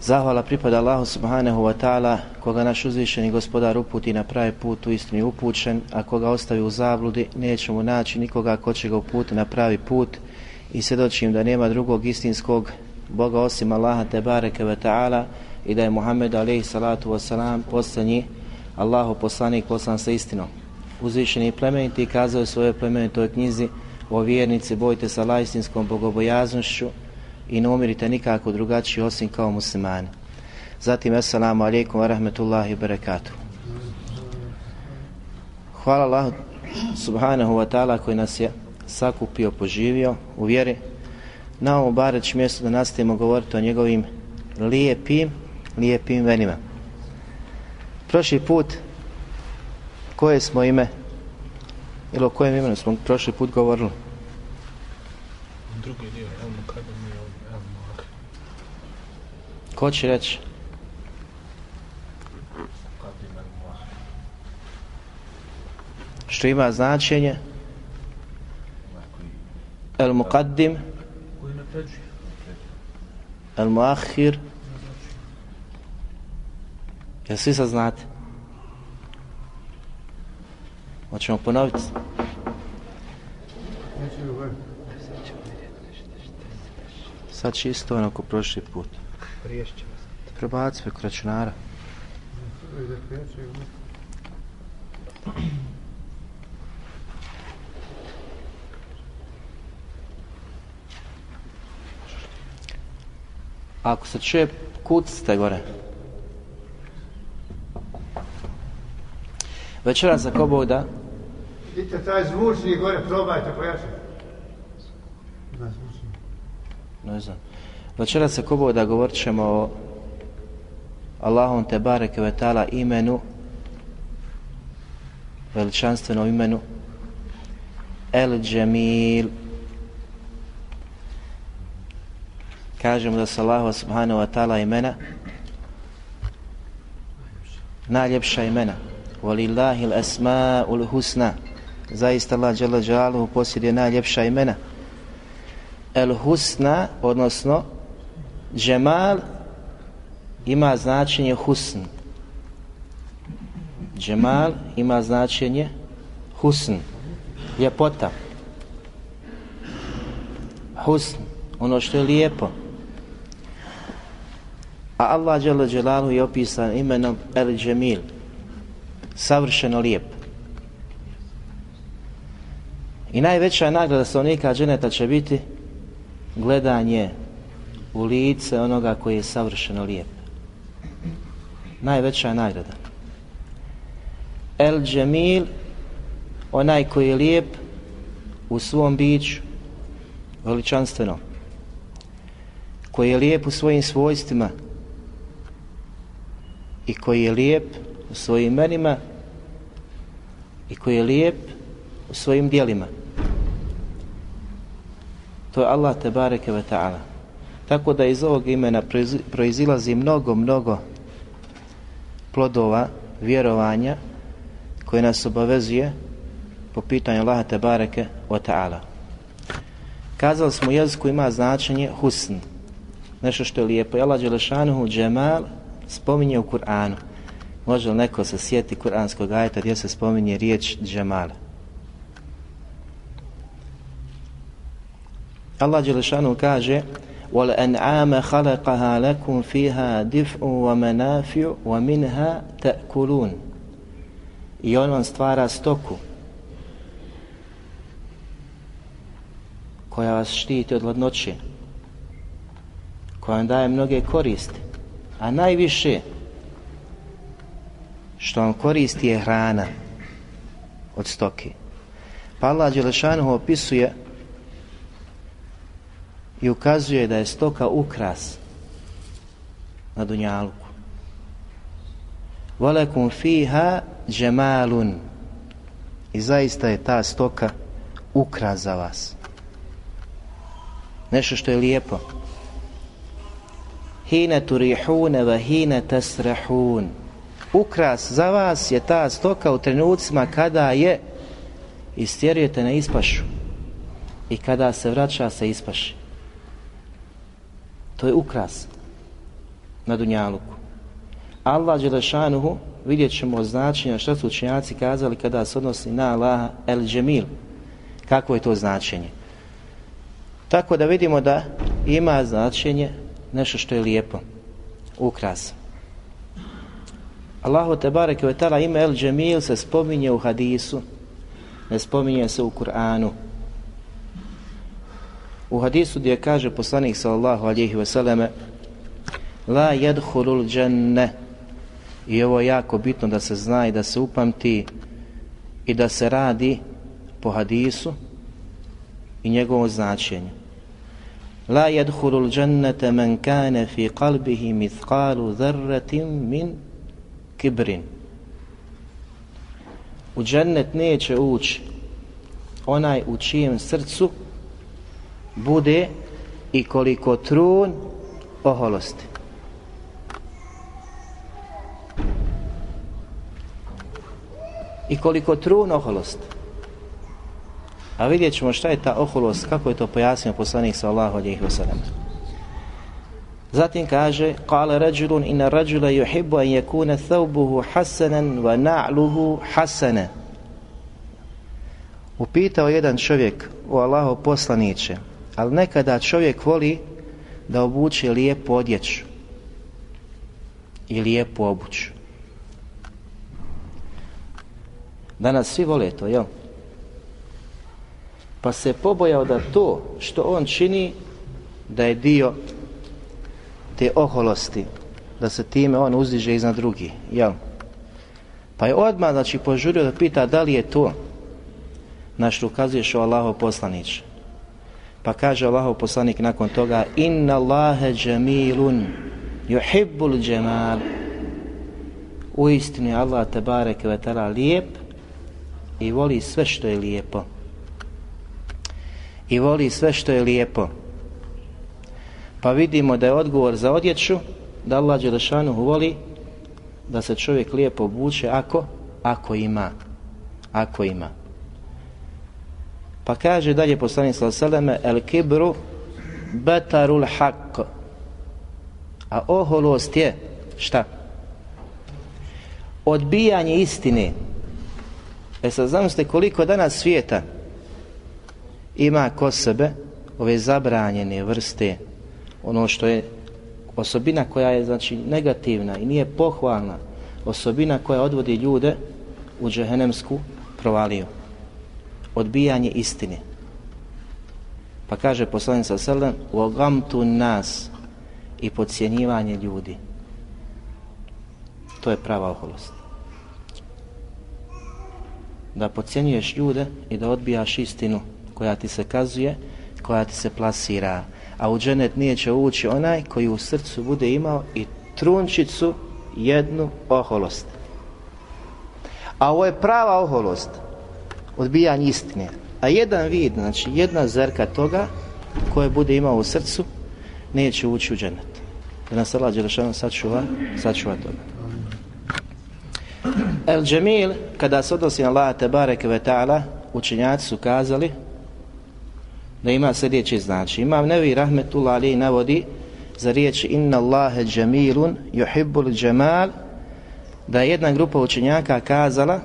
Zahvala pripada Allahu subhanahu wa ta'ala koga naš uzvišeni gospodar uputi na pravi put u istini upućen, a koga ostavi u zabludi nećemo naći nikoga ko će ga uputi na pravi put i svjedočim da nema drugog istinskog Boga osim Allaha te bareke ve ta'ala i da je Muhammed alaihi salatu wasalam Allahu poslanik poslan sa istinom. Uzvišeni plemeniti kazao je svojoj plemenitoj knjizi o vjernici bojte sa Allah istinskom bogobojaznošću i ne umirite nikako drugačiji osim kao muslimani. Zatim, assalamu alaikum wa rahmetullahi wa barakatuh. Hvala Allahu subhanahu wa ta'ala koji nas je sakupio, poživio u vjeri na ovom bareć mjestu da nastavimo govoriti o njegovim lijepim, lijepim venima. Prošli put koje smo ime ili o kojem imenu smo prošli put govorili? Drugi dio, El Mukadem i El Muahir. Ko će reći? Što ima značenje? El muqaddim, el muahir. Jel svi sad znate? Hoćemo ponoviti? Sad čisto ono ko prošli put. Priješće vas. Prebaci preko računara. Ako se čuje, kucite gore. Večeras ako Bog da, Vidite taj zvučnik gore, probajte zvučnik. ne znam. Večeras ako Bog da govorit ćemo o Allahom te bareke ve ta'ala imenu, veličanstvenom imenu, El Džemil. Kažemo da su Allahu subhanahu wa ta'ala imena najljepša imena. Walillahi l-asma'ul husna. Zaista Allah dželle posjeduje najljepša imena. El husna, odnosno džemal ima značenje husn. Džemal ima značenje husn. Ljepota. Husn, ono što je lijepo. A Allah džalaluhu je opisan imenom El Džemil. Savršeno lijep. I najveća nagrada stanovnika dženeta će biti gledanje u lice onoga koji je savršeno lijep. Najveća nagrada. El Džemil, onaj koji je lijep u svom biću, veličanstveno, koji je lijep u svojim svojstvima i koji je lijep u svojim imenima i koji je lijep u svojim dijelima. To je Allah te bareke ve ta'ala. Tako da iz ovog imena proizi- proizilazi mnogo, mnogo plodova vjerovanja koje nas obavezuje po pitanju Allaha te bareke ve ta'ala. Kazali smo u jeziku ima značenje husn, nešto što je lijepo. Allah Đelešanuhu džemal spominje u Kur'anu. Može li neko se sjeti kuranskog ajeta gdje se spominje riječ džemal? Allah Đelešanu kaže وَالْأَنْعَامَ خَلَقَهَا لَكُمْ فِيهَا دِفْءٌ وَمَنَافِعُ وَمِنْهَا تَأْكُلُونَ I on vam stvara stoku koja vas štiti od hladnoće, koja vam daje mnoge koristi, a najviše što vam koristi je hrana od stoke. Pa Allah Đelešanu opisuje i ukazuje da je stoka ukras na Dunjalku. Valekum fiha džemalun i zaista je ta stoka ukras za vas. Nešto što je lijepo. Hine turihune va hine tasrahun. Ukras za vas je ta stoka u trenucima kada je istjerujete na ispašu i kada se vraća sa ispaši. To je ukras na Dunjaluku. Allah Đelešanuhu, vidjet ćemo značenja što su učenjaci kazali kada se odnosi na Allaha El Džemil. Kako je to značenje? Tako da vidimo da ima značenje nešto što je lijepo. Ukras. Allahu te bareke ve ime El Džemil se spominje u hadisu, ne spominje se u Kur'anu. U hadisu gdje kaže poslanik sallallahu alihi vseleme La jedhulul dženne i ovo je jako bitno da se zna i da se upamti i da se radi po hadisu i njegovom značenju. La jedhulul džennete men kane fi qalbihi mithqalu dharratin min kibrin. U džennet neće ući onaj u čijem srcu bude i koliko trun oholosti. I koliko trun oholosti. A vidjet ćemo šta je ta oholost, kako je to pojasnio poslanik sallahu alihi wasallam. Zatim kaže, rađulun ina rađula yuhibbu an yakuna thawbuhu hasanan wa na'luhu hasana. Upitao jedan čovjek u Allaho poslaniće, ali nekada čovjek voli da obuče lijepu odjeću i lijepu obuću. Danas svi vole to, jel? Pa se pobojao da to što on čini da je dio te oholosti, da se time on uzdiže iznad drugi, jel? Pa je odmah, znači, požurio da pita da li je to na što ukazuješ o Allahov poslanić. Pa kaže Allahov poslanik nakon toga Inna Allahe džemilun yuhibbul džemal U Allah te bareke lijep i voli sve što je lijepo. I voli sve što je lijepo. Pa vidimo da je odgovor za odjeću da Allah Đelešanu voli da se čovjek lijepo obuče ako, ako ima. Ako ima. Pa kaže dalje poslanik sallallahu el kibru batarul haq. A oholost je šta? Odbijanje istine. E sad zamislite koliko danas svijeta ima ko sebe ove zabranjene vrste ono što je osobina koja je znači negativna i nije pohvalna osobina koja odvodi ljude u džehenemsku provaliju odbijanje istine. Pa kaže poslanik sa selem tu nas i podcjenjivanje ljudi. To je prava oholost. Da podcjenjuješ ljude i da odbijaš istinu koja ti se kazuje, koja ti se plasira. A u dženet nije će ući onaj koji u srcu bude imao i trunčicu jednu oholost. A ovo je prava oholost odbijanje istine. A jedan vid, znači jedna zrka toga koje bude imao u srcu, neće ući u dženet. Da nas Allah Đelešanu sačuva, sačuva toga. El Džemil, kada se odnosi na Allah Tebareke ve ta'ala, učenjaci su kazali da ima sljedeće znači. Imam Nevi Rahmetullah Ali navodi za riječ Inna Allahe džemilun yuhibbul džemal da je jedna grupa učenjaka kazala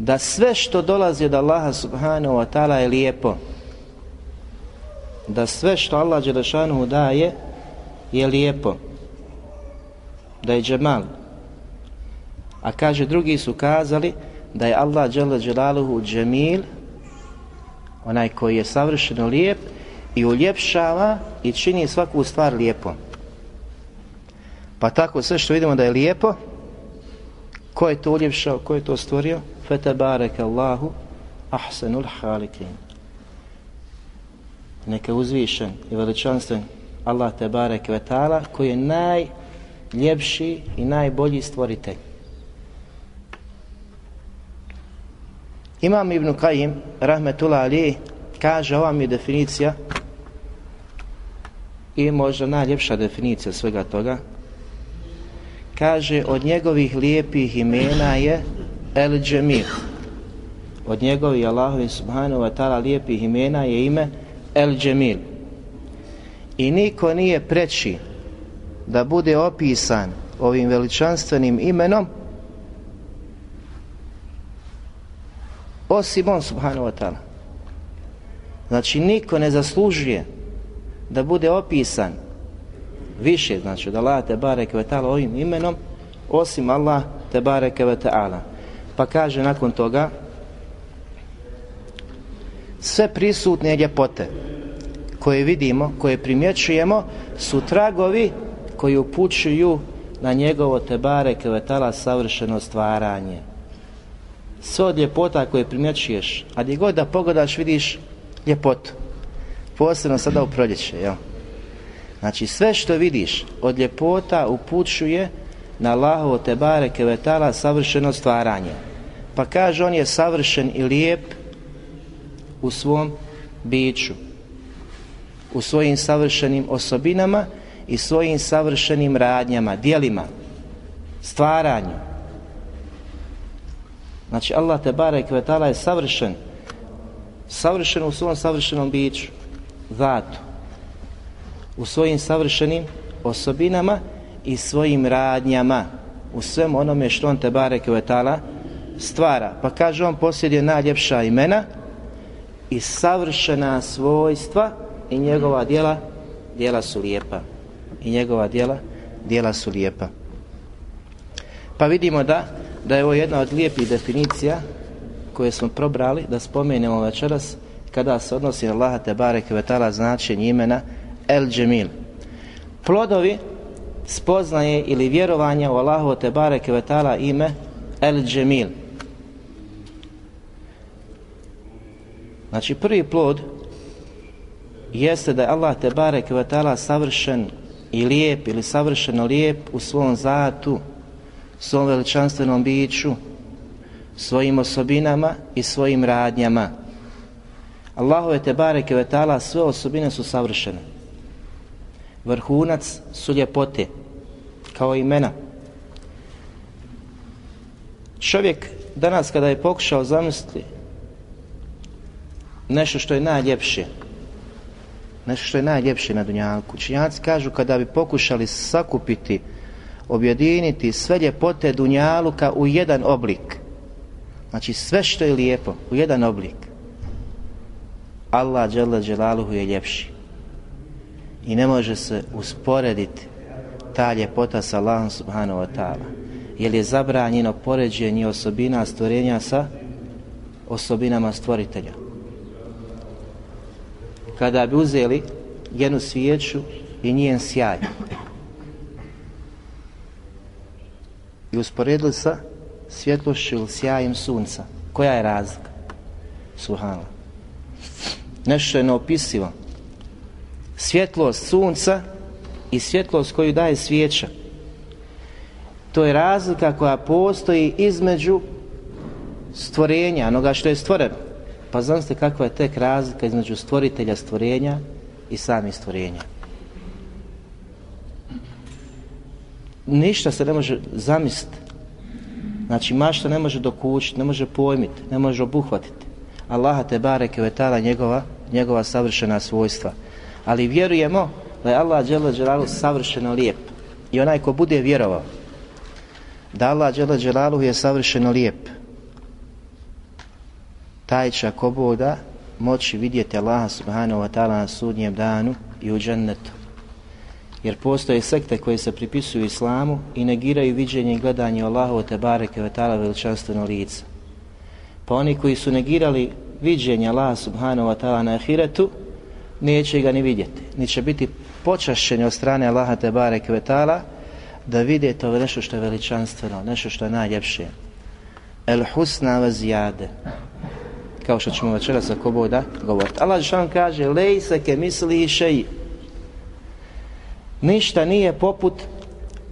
da sve što dolazi od Allaha subhanahu wa ta'ala je lijepo. Da sve što Allah Đelešanuhu daje je lijepo. Da je džemal. A kaže drugi su kazali da je Allah Đele Đelaluhu džemil onaj koji je savršeno lijep i uljepšava i čini svaku stvar lijepo. Pa tako sve što vidimo da je lijepo, ko je to uljepšao, ko je to stvorio? Fete Allahu ahsanul halikin. Neka uzvišen i veličanstven Allah te bareke vetala koji je najljepši i najbolji stvoritelj. Imam Ibn Qajim, rahmetullah ali, kaže ova mi definicija i možda najljepša definicija svega toga. Kaže od njegovih lijepih imena je El Džemil. Od njegovih Allahovi subhanahu wa ta'ala lijepih imena je ime El Džemil. I niko nije preći da bude opisan ovim veličanstvenim imenom osim on subhanahu wa ta'ala. Znači niko ne zaslužuje da bude opisan više, znači od Allah te bareke ve ta'ala ovim imenom osim Allah te bareke ve ta'ala. Pa kaže nakon toga sve prisutne ljepote koje vidimo, koje primjećujemo su tragovi koji upućuju na njegovo te bareke ve ta'ala savršeno stvaranje sve od ljepota koje primjećuješ, a gdje god da pogledaš vidiš ljepotu. Posebno sada u proljeće, jel? Znači sve što vidiš od ljepota upućuje na Allahovo te bareke vetala savršeno stvaranje. Pa kaže on je savršen i lijep u svom biću, u svojim savršenim osobinama i svojim savršenim radnjama, dijelima, stvaranju. Znači Allah te barek kvetala je savršen. Savršen u svom savršenom biću. Zatu. U svojim savršenim osobinama i svojim radnjama. U svem onome što on te barek kvetala stvara. Pa kaže on posjeduje najljepša imena i savršena svojstva i njegova djela djela su lijepa. I njegova djela djela su lijepa. Pa vidimo da da je ovo jedna od lijepih definicija koje smo probrali da spomenemo večeras kada se odnosi na Allaha te bareke vetala značenje imena El Džemil. Plodovi spoznaje ili vjerovanja u Allahu te bareke ime El Džemil. Znači prvi plod jeste da je Allah te bareke savršen i lijep ili savršeno lijep u svom zatu svom veličanstvenom biću, svojim osobinama i svojim radnjama. Allahove te bareke vetala sve osobine su savršene. Vrhunac su ljepote, kao imena. Čovjek danas kada je pokušao zamisliti nešto što je najljepše, nešto što je najljepše na Dunjanku. Činjaci kažu kada bi pokušali sakupiti objediniti sve ljepote Dunjaluka u jedan oblik. Znači sve što je lijepo u jedan oblik. Allah dželle dželaluhu je ljepši. I ne može se usporediti ta ljepota sa Allahom subhanahu wa ta'ala. Jer je zabranjeno poređenje osobina stvorenja sa osobinama stvoritelja. Kada bi uzeli jednu svijeću i njen sjaj i usporedili sa svjetlošću ili sjajem sunca. Koja je razlika? Suhala. Nešto je neopisivo. Svjetlost sunca i svjetlost koju daje svijeća. To je razlika koja postoji između stvorenja, onoga što je stvoreno. Pa znate kakva je tek razlika između stvoritelja stvorenja i samih stvorenja. ništa se ne može zamisliti. Znači mašta ne može dokućiti, ne može pojmiti, ne može obuhvatiti. Allaha te bareke vetala njegova njegova savršena svojstva. Ali vjerujemo da je Allah dželle savršeno lijep. I onaj ko bude vjerovao da Allah dželle je savršeno lijep, taj će ako boda moći vidjeti Allaha subhanahu wa ta'ala na sudnjem danu i u džennetu. Jer postoje sekte koje se pripisuju islamu i negiraju viđenje i gledanje Allahu te bareke ta'ala veličanstveno lice. Pa oni koji su negirali viđenje Allaha subhanahu wa ta'ala na ahiretu, neće ga ni vidjeti. Ni će biti počašćeni od strane Allaha te bareke ve ta'ala da vide to nešto što je veličanstveno, nešto što je najljepše. El husna vazijade kao što ćemo večeras ako boda govoriti. Allah Žešan kaže lej se ke misli šeji. Ništa nije poput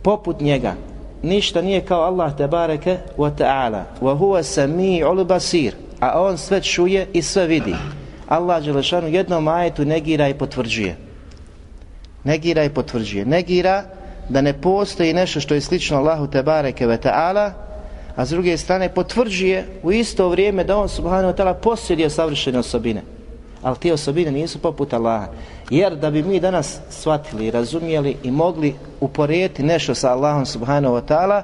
poput njega. Ništa nije kao Allah te bareke wa ta'ala. Wa huwa sami'ul basir. A on sve čuje i sve vidi. Allah Želešanu jednom ajetu negira i potvrđuje. Negira i potvrđuje. Negira da ne postoji nešto što je slično Allahu te bareke ve ta'ala a s druge strane potvrđuje u isto vrijeme da on subhanahu wa ta'ala posjeduje savršene osobine. Ali te osobine nisu poput Allaha. Jer da bi mi danas shvatili, razumijeli i mogli uporijeti nešto sa Allahom subhanahu wa ta'ala,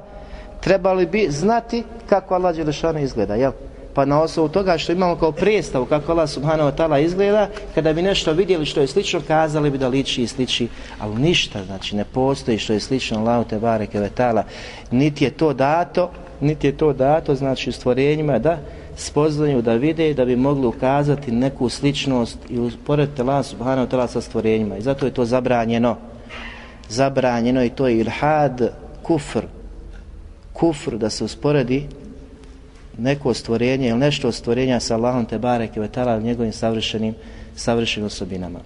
trebali bi znati kako Allah Đelešanu izgleda, jel? Pa na osnovu toga što imamo kao predstavu kako Allah subhanahu wa ta'ala izgleda, kada bi nešto vidjeli što je slično, kazali bi da liči i sliči, ali ništa, znači ne postoji što je slično Allahu te bareke ve ta'ala. Niti je to dato niti je to dato znači stvorenjima da spoznaju, da vide da bi mogli ukazati neku sličnost i usporediti Allah subhanahu ta'ala sa stvorenjima. I zato je to zabranjeno. Zabranjeno i to je ilhad kufr. Kufr da se usporedi neko stvorenje ili nešto stvorenja sa Allahom te bareke ve ta'ala njegovim savršenim savršenim osobinama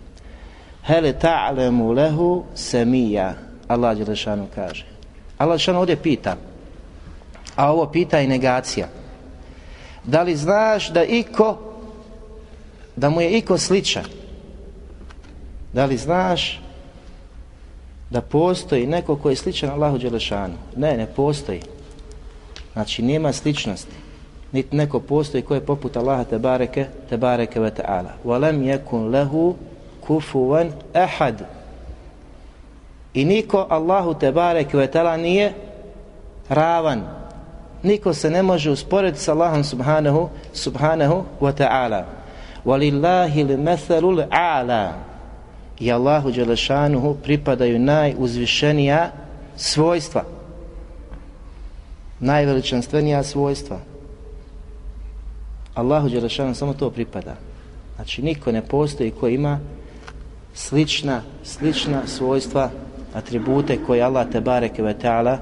hele ta'lemu lehu semija Allah Đelešanu kaže Allah Đelešanu ovdje pita a ovo pita i negacija. Da li znaš da iko, da mu je iko sličan? Da li znaš da postoji neko koji je sličan Allahu Đelešanu? Ne, ne postoji. Znači, nema sličnosti. Niti neko postoji koji je poput Allaha te bareke, te bareke ve ta'ala. Walam yakun lahu kufuwan ahad. I niko Allahu te bareke ve ta'ala nije ravan, Niko se ne može usporediti sa Allahom subhanahu, subhanahu wa ta'ala. Walillahi li methalul a'la. I Allahu Đelešanuhu pripadaju najuzvišenija svojstva. Najveličanstvenija svojstva. Allahu Đelešanuhu samo to pripada. Znači niko ne postoji koji ima slična, slična svojstva, atribute koje Allah te bareke ve ta'ala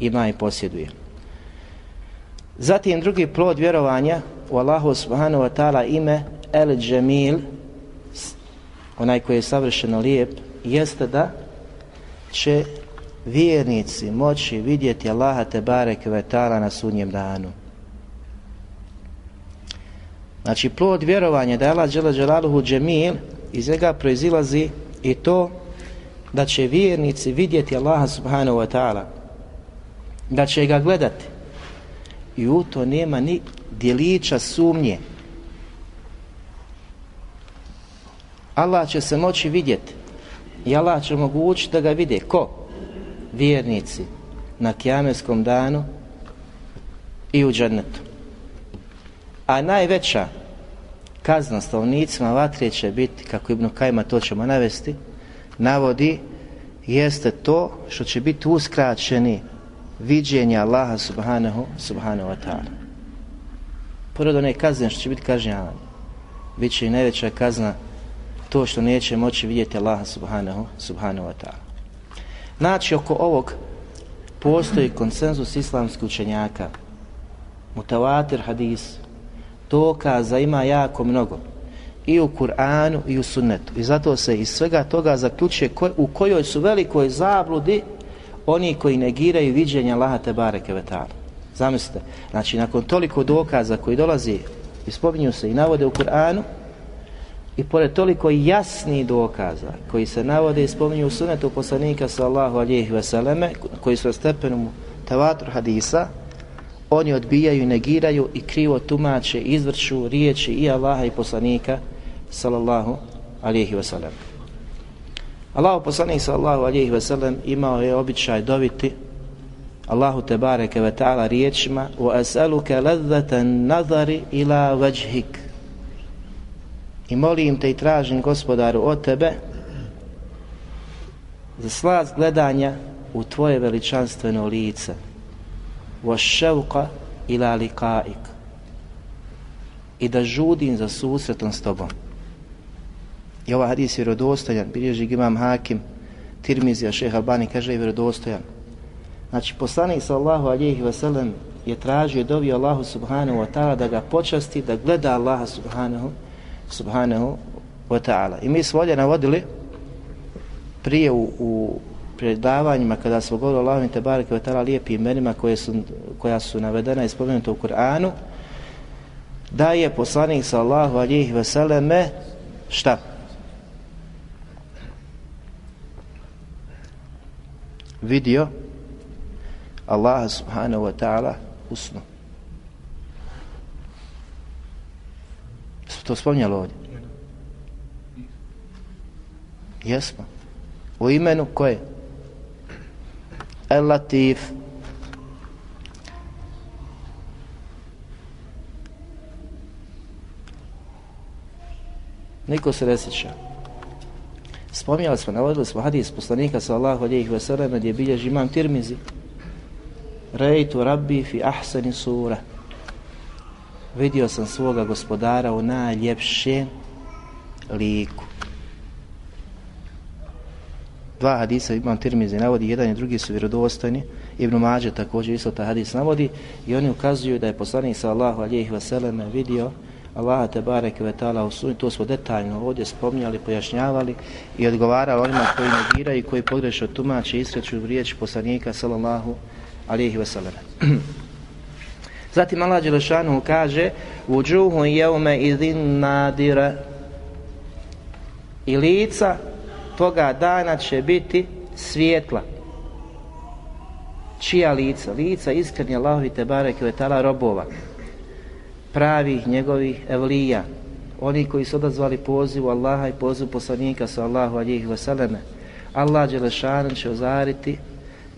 ima i posjeduje. Zatim drugi plod vjerovanja u Allahu subhanahu wa ta'ala ime El Džemil, onaj koji je savršeno lijep, jeste da će vjernici moći vidjeti Allaha te bareke ve ta'ala na sudnjem danu. Znači plod vjerovanja da je Allah dželaluhu džemil, iz njega proizilazi i to da će vjernici vidjeti Allaha subhanahu wa ta'ala, da će ga gledati, i u to nema ni dijelića sumnje. Allah će se moći vidjeti i Allah će mogućiti da ga vide. Ko? Vjernici na kijameskom danu i u džernetu. A najveća kazna stavnicima vatre će biti, kako Ibn Kajma to ćemo navesti, navodi, jeste to što će biti uskraćeni viđenja Allaha subhanahu, subhanahu wa ta'ala. Pored one kazne što će biti kažnjavan, bit će i najveća kazna to što neće moći vidjeti Allaha subhanahu, subhanahu wa ta'ala. Znači, oko ovog postoji konsenzus islamskih učenjaka, mutavatir hadis, dokaza ima jako mnogo i u Kur'anu i u sunnetu. I zato se iz svega toga zaključuje u kojoj su velikoj zabludi oni koji negiraju viđenja Allaha te bareke Zamislite, znači nakon toliko dokaza koji dolazi i spominju se i navode u Kur'anu i pored toliko jasnih dokaza koji se navode i spominju u sunetu poslanika sallahu alijih veseleme koji su stepenu tavatur hadisa oni odbijaju negiraju i krivo tumače izvrću riječi i Allaha i poslanika sallallahu alihi wasallam. Allahu poslanik sallallahu alihi wasallam imao je običaj dobiti Allahu te bareke ve ta'ala riječima as'aluka ladzatan nazari ila wajhik i molim te i tražim gospodaru od tebe za slast gledanja u tvoje veličanstveno lice ševka ila liqaik i da žudim za susretom s tobom. I ovaj hadis je vjerodostojan bilježi imam Hakim Tirmizija šeha Albani kaže je vjerodostojan. Znači, poslanik sallahu wasallam je tražio i dovio Allahu subhanahu wa ta'ala da ga počasti, da gleda Allaha subhanahu, subhanahu wa ta'ala. I mi smo ovdje navodili prije u, u predavanjima kada smo govorili o Allahu te bareke wa ta'ala lijepim imenima koje su, koja su navedena i spomenuta u Kur'anu, da je poslanik sallahu alihi wasallam šta? Vidio Allaha subhanahu wa ta'ala u snu. To spominjali ovdje? Jesmo. U imenu koje? El Latif. Niko se ne sjeća. Spominjali smo, navodili smo hadis poslanika sallahu alihi wasallam gdje bilježi imam tirmizi Rejtu rabbi fi ahsani sura. Vidio sam svoga gospodara u najljepšem liku. Dva hadisa imam tirmizi navodi, jedan i drugi su vjerodostojni. Ibn Mađe također isto ta hadis navodi i oni ukazuju da je poslanik sallahu alihi wasallam vidio Allaha te bareke ve u sunu, to smo detaljno ovdje spominjali, pojašnjavali i odgovarali onima koji negiraju i koji pogrešno tumače iskreću riječ poslanika sallallahu alihi wasallam. Zatim Allah Đelešanu kaže Uđuhu jeume idin nadira i lica toga dana će biti svijetla. Čija lica? Lica iskreni Allahovi te bareke robova pravih njegovih evlija oni koji su odazvali pozivu Allaha i pozivu poslanika sa Allahu alihi wasallam Allah Đelešanu će ozariti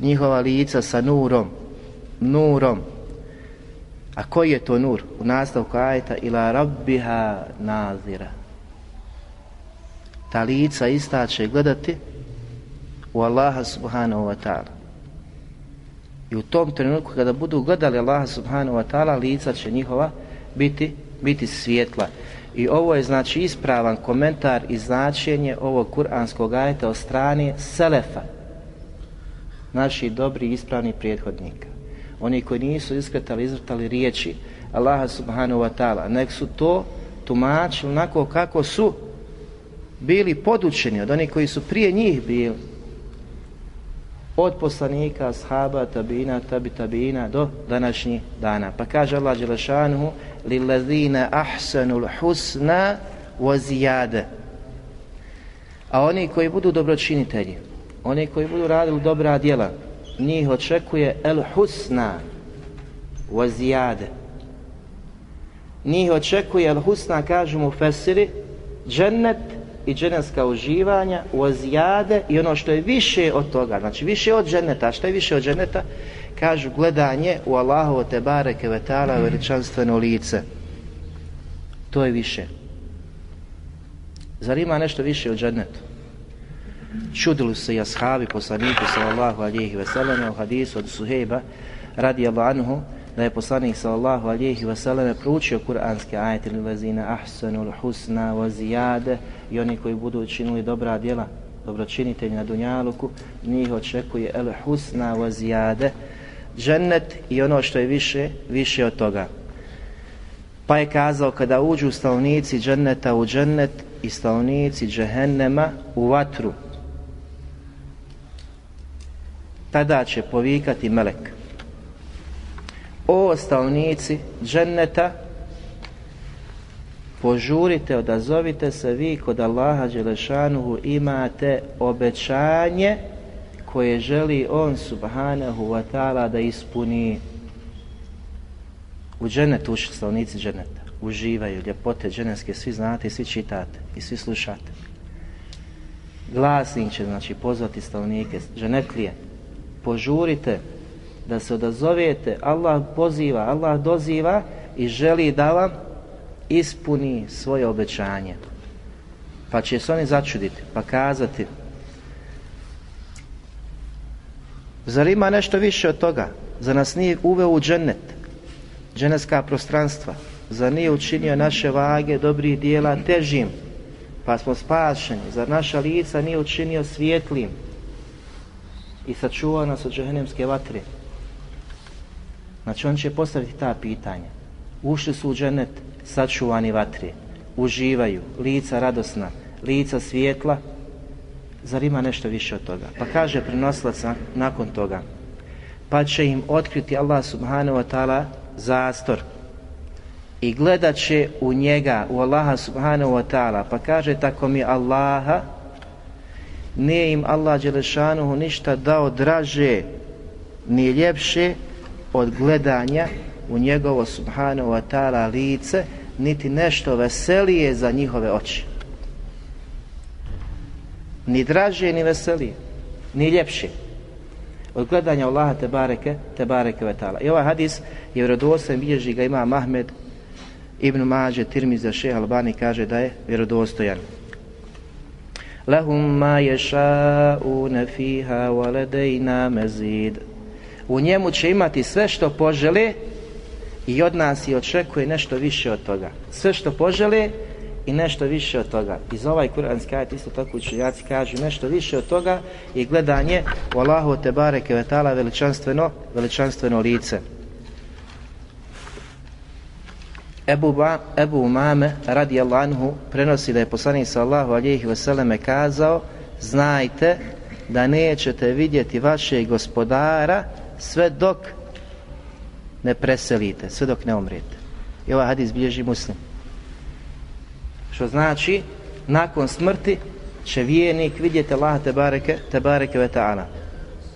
njihova lica sa nurom, nurom. A koji je to nur? U nastavku ajeta ila rabbiha nazira. Ta lica ista će gledati u Allaha subhanahu wa ta'ala. I u tom trenutku kada budu gledali Allaha subhanahu wa ta'ala, lica će njihova biti, biti svjetla. I ovo je znači ispravan komentar i značenje ovog kuranskog ajeta od strane Selefa, naših dobri ispravni prethodnika. Oni koji nisu iskretali, izvrtali riječi Allaha subhanahu wa ta'ala, nek su to tumačili onako kako su bili podučeni od onih koji su prije njih bili od poslanika, ashaba, tabina, tabi tabina do današnjih dana. Pa kaže Allah Đelešanuhu lillazina ahsanul husna wa zijade. A oni koji budu dobročinitelji, oni koji budu radili dobra djela, njih očekuje el husna wa zijade. Njih očekuje el husna, kažu mu fesiri, džennet i dženevska uživanja, wa zijade i ono što je više od toga, znači više od dženneta, što je više od dženneta, kažu gledanje u Allahovo te bareke vetala veličanstveno lice. To je više. Zar ima nešto više od džennetu? čudili se i ashabi poslaniku sallallahu alihi wasallam u hadisu od Suhejba radijallahu anhu da je poslanik sallallahu alihi wasallam proučio kuranske ajete ili lezina ahsanu husna wa zijade i oni koji budu učinili dobra djela dobročinitelji na dunjaluku njih očekuje el husna wa zijade džennet i ono što je više više od toga pa je kazao kada uđu stanovnici dženneta u džennet i stanovnici džehennema u vatru tada će povikati melek. O stanovnici dženneta, požurite, odazovite se vi kod Allaha Đelešanuhu imate obećanje koje želi On subhanahu wa ta'ala da ispuni u džennetu uši stanovnici dženneta. uživaju ljepote dženevske, svi znate i svi čitate i svi slušate. Glasnik će, znači, pozvati stanovnike, ženetlije, požurite da se odazovete, Allah poziva, Allah doziva i želi da vam ispuni svoje obećanje. Pa će se oni začuditi, pa kazati Zar ima nešto više od toga? Zar nas nije uveo u džennet? Dženevska prostranstva. Zar nije učinio naše vage dobrih dijela težim? Pa smo spašeni. Zar naša lica nije učinio svijetlim? I sačuvao nas od džehennemske vatre. Znači on će postaviti ta pitanja. Ušli su u džennet sačuvani vatre. Uživaju. Lica radosna. Lica svijetla. Zar ima nešto više od toga? Pa kaže prenosilac nakon toga. Pa će im otkriti Allah subhanahu wa ta'ala zastor i gledat će u njega, u Allaha subhanahu wa ta'ala, pa kaže tako mi Allaha, nije im Allah Đelešanuhu ništa dao draže ni ljepše od gledanja u njegovo subhanahu wa ta'ala lice, niti nešto veselije za njihove oči. Ni draže, ni veselije, ni ljepše od gledanja Allaha te bareke, te bareke ve ta'ala. I ovaj hadis je vjerodostojan, bilježi ga ima Mahmed Ibn Mađe, Tirmiza, Šeha Albani kaže da je vjerodostojan. Lahum ma ješa'une fiha waladejna mezid. U njemu će imati sve što požele i od nas i očekuje nešto više od toga. Sve što požele i nešto više od toga. Iz ovaj kuranski isto tako učenjaci kažu nešto više od toga i gledanje u Allahu te bareke vetala veličanstveno, veličanstveno lice. Ebu, ba, Ebu Umame radi anhu prenosi da je poslanik sallahu alihi vseleme kazao znajte da nećete vidjeti vašeg gospodara sve dok ne preselite, sve dok ne umrijete. I ovaj hadis bilježi muslim. Što znači, nakon smrti će vijenik vidjeti Allah te bareke, te bareke ve ta'ala.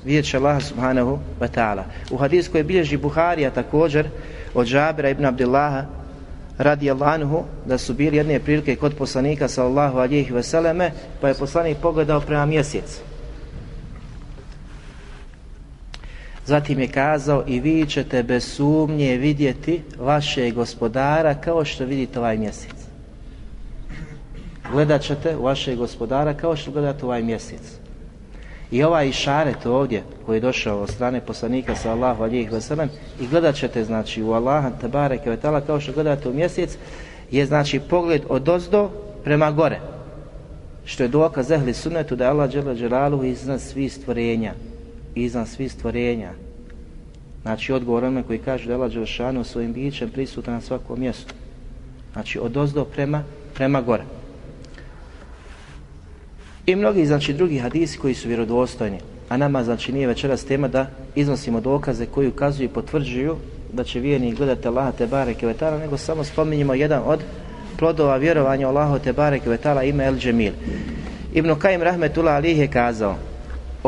Vidjet će Allah subhanahu wa ta'ala. U hadisku je bilježi Buharija također od Džabira ibn Abdillaha radi anhu da su bili jedne prilike kod poslanika sallallahu alihi veseleme pa je poslanik pogledao prema mjesec. Zatim je kazao i vi ćete bez sumnje vidjeti vaše gospodara kao što vidite ovaj mjesec. Gledat ćete vašeg gospodara kao što gledate ovaj mjesec. I ovaj išaret ovdje koji je došao od strane poslanika sa Allahu alijih veselem i gledat ćete znači u Allaha tabare kevetala kao što gledate u mjesec je znači pogled od ozdo prema gore. Što je dokaz ehli sunnetu da je Allah dželaluhu iznad svih stvorenja. Iznad svih stvorenja. Znači odgovor onome koji kaže da je Allah dželešanu svojim bićem prisutan na svakom mjestu. Znači od ozdo prema, prema gore. I mnogi znači drugi hadisi koji su vjerodostojni. A nama znači nije večeras tema da iznosimo dokaze koji ukazuju i potvrđuju da će vjerni gledati Allaha te bareke nego samo spominjemo jedan od plodova vjerovanja Allaha te bareke vetala ime El Džemil. Ibn Kajim Rahmetullah Ali je kazao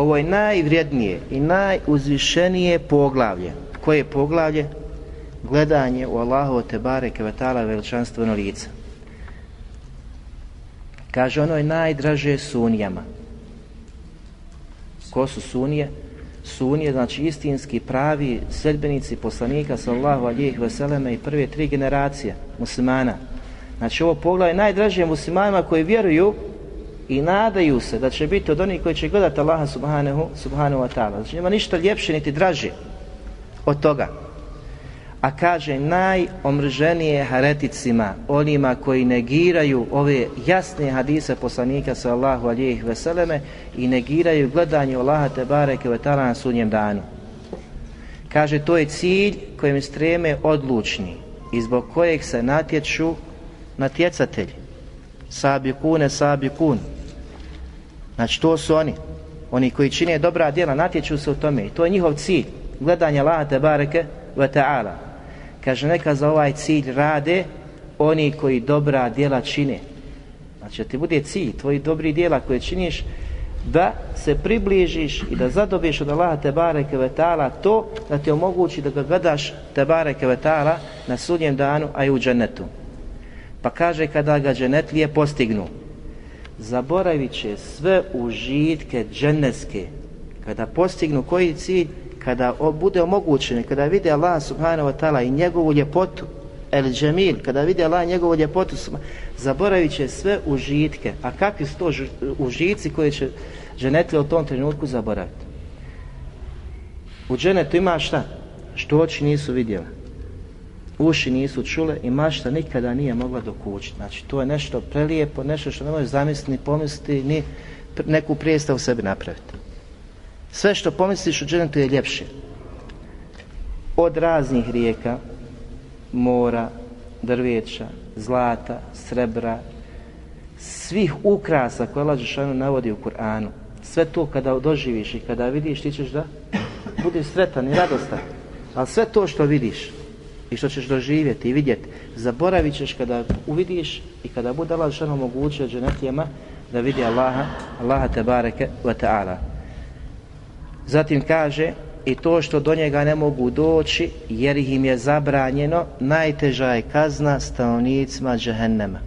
ovo je najvrijednije i najuzvišenije poglavlje. Koje je poglavlje? Gledanje u Allahu te bareke vetala veličanstveno lice. Kaže ono je najdraže sunijama. Ko su sunije? Sunije, znači istinski pravi sledbenici poslanika sallahu alijih veseleme i prve tri generacije muslimana. Znači ovo pogled je najdraže muslimanima koji vjeruju i nadaju se da će biti od onih koji će gledati Allaha subhanahu, subhanahu wa ta'ala. Znači nema ništa ljepše niti draže od toga a kaže najomrženije hareticima, onima koji negiraju ove jasne hadise poslanika sallahu alijih veseleme i negiraju gledanje Allaha te bareke vetala na sunjem danu. Kaže to je cilj kojem streme odlučni i zbog kojeg se natječu natjecatelji. Sabikune, sabikun. Znači to su oni. Oni koji čine dobra djela natječu se u tome. I to je njihov cilj. Gledanje Allaha te bareke ve ta'ala. Kaže, neka za ovaj cilj rade oni koji dobra djela čine. Znači, da ti bude cilj tvoji dobri djela koje činiš, da se približiš i da zadobiješ od Allaha te bareke vetala to da ti omogući da ga gledaš te bareke vetala na sudnjem danu, a i u džennetu. Pa kaže kada ga dženetlije postignu, zaboravit će sve užitke dženeske. Kada postignu koji cilj? Kada bude omogućeno, kada vide Allah subhanahu wa ta'ala i njegovu ljepotu, el džemil, kada vide Allah njegovu ljepotu, zaboravit će sve užitke. A kakvi su to užici koje će dženetlije u tom trenutku zaboraviti? U dženetu ima šta? Što oči nisu vidjele. Uši nisu čule i mašta nikada nije mogla dokućiti. Znači, to je nešto prelijepo, nešto što ne možeš zamisliti, ni pomisliti, ni neku predstavu sebi napraviti. Sve što pomisliš u dženetu je ljepše. Od raznih rijeka, mora, drveća, zlata, srebra, svih ukrasa koje Allah Žešanu navodi u Kur'anu. Sve to kada doživiš i kada vidiš, ti ćeš da budeš sretan i radostan. Ali sve to što vidiš i što ćeš doživjeti i vidjeti, zaboravit ćeš kada uvidiš i kada bude Allah Žešanu omogućio dženetlijama da vidi Allaha, Allaha te bareke wa ta'ala. Zatim kaže i to što do njega ne mogu doći jer im je zabranjeno najteža je kazna stanovnicima džehennema.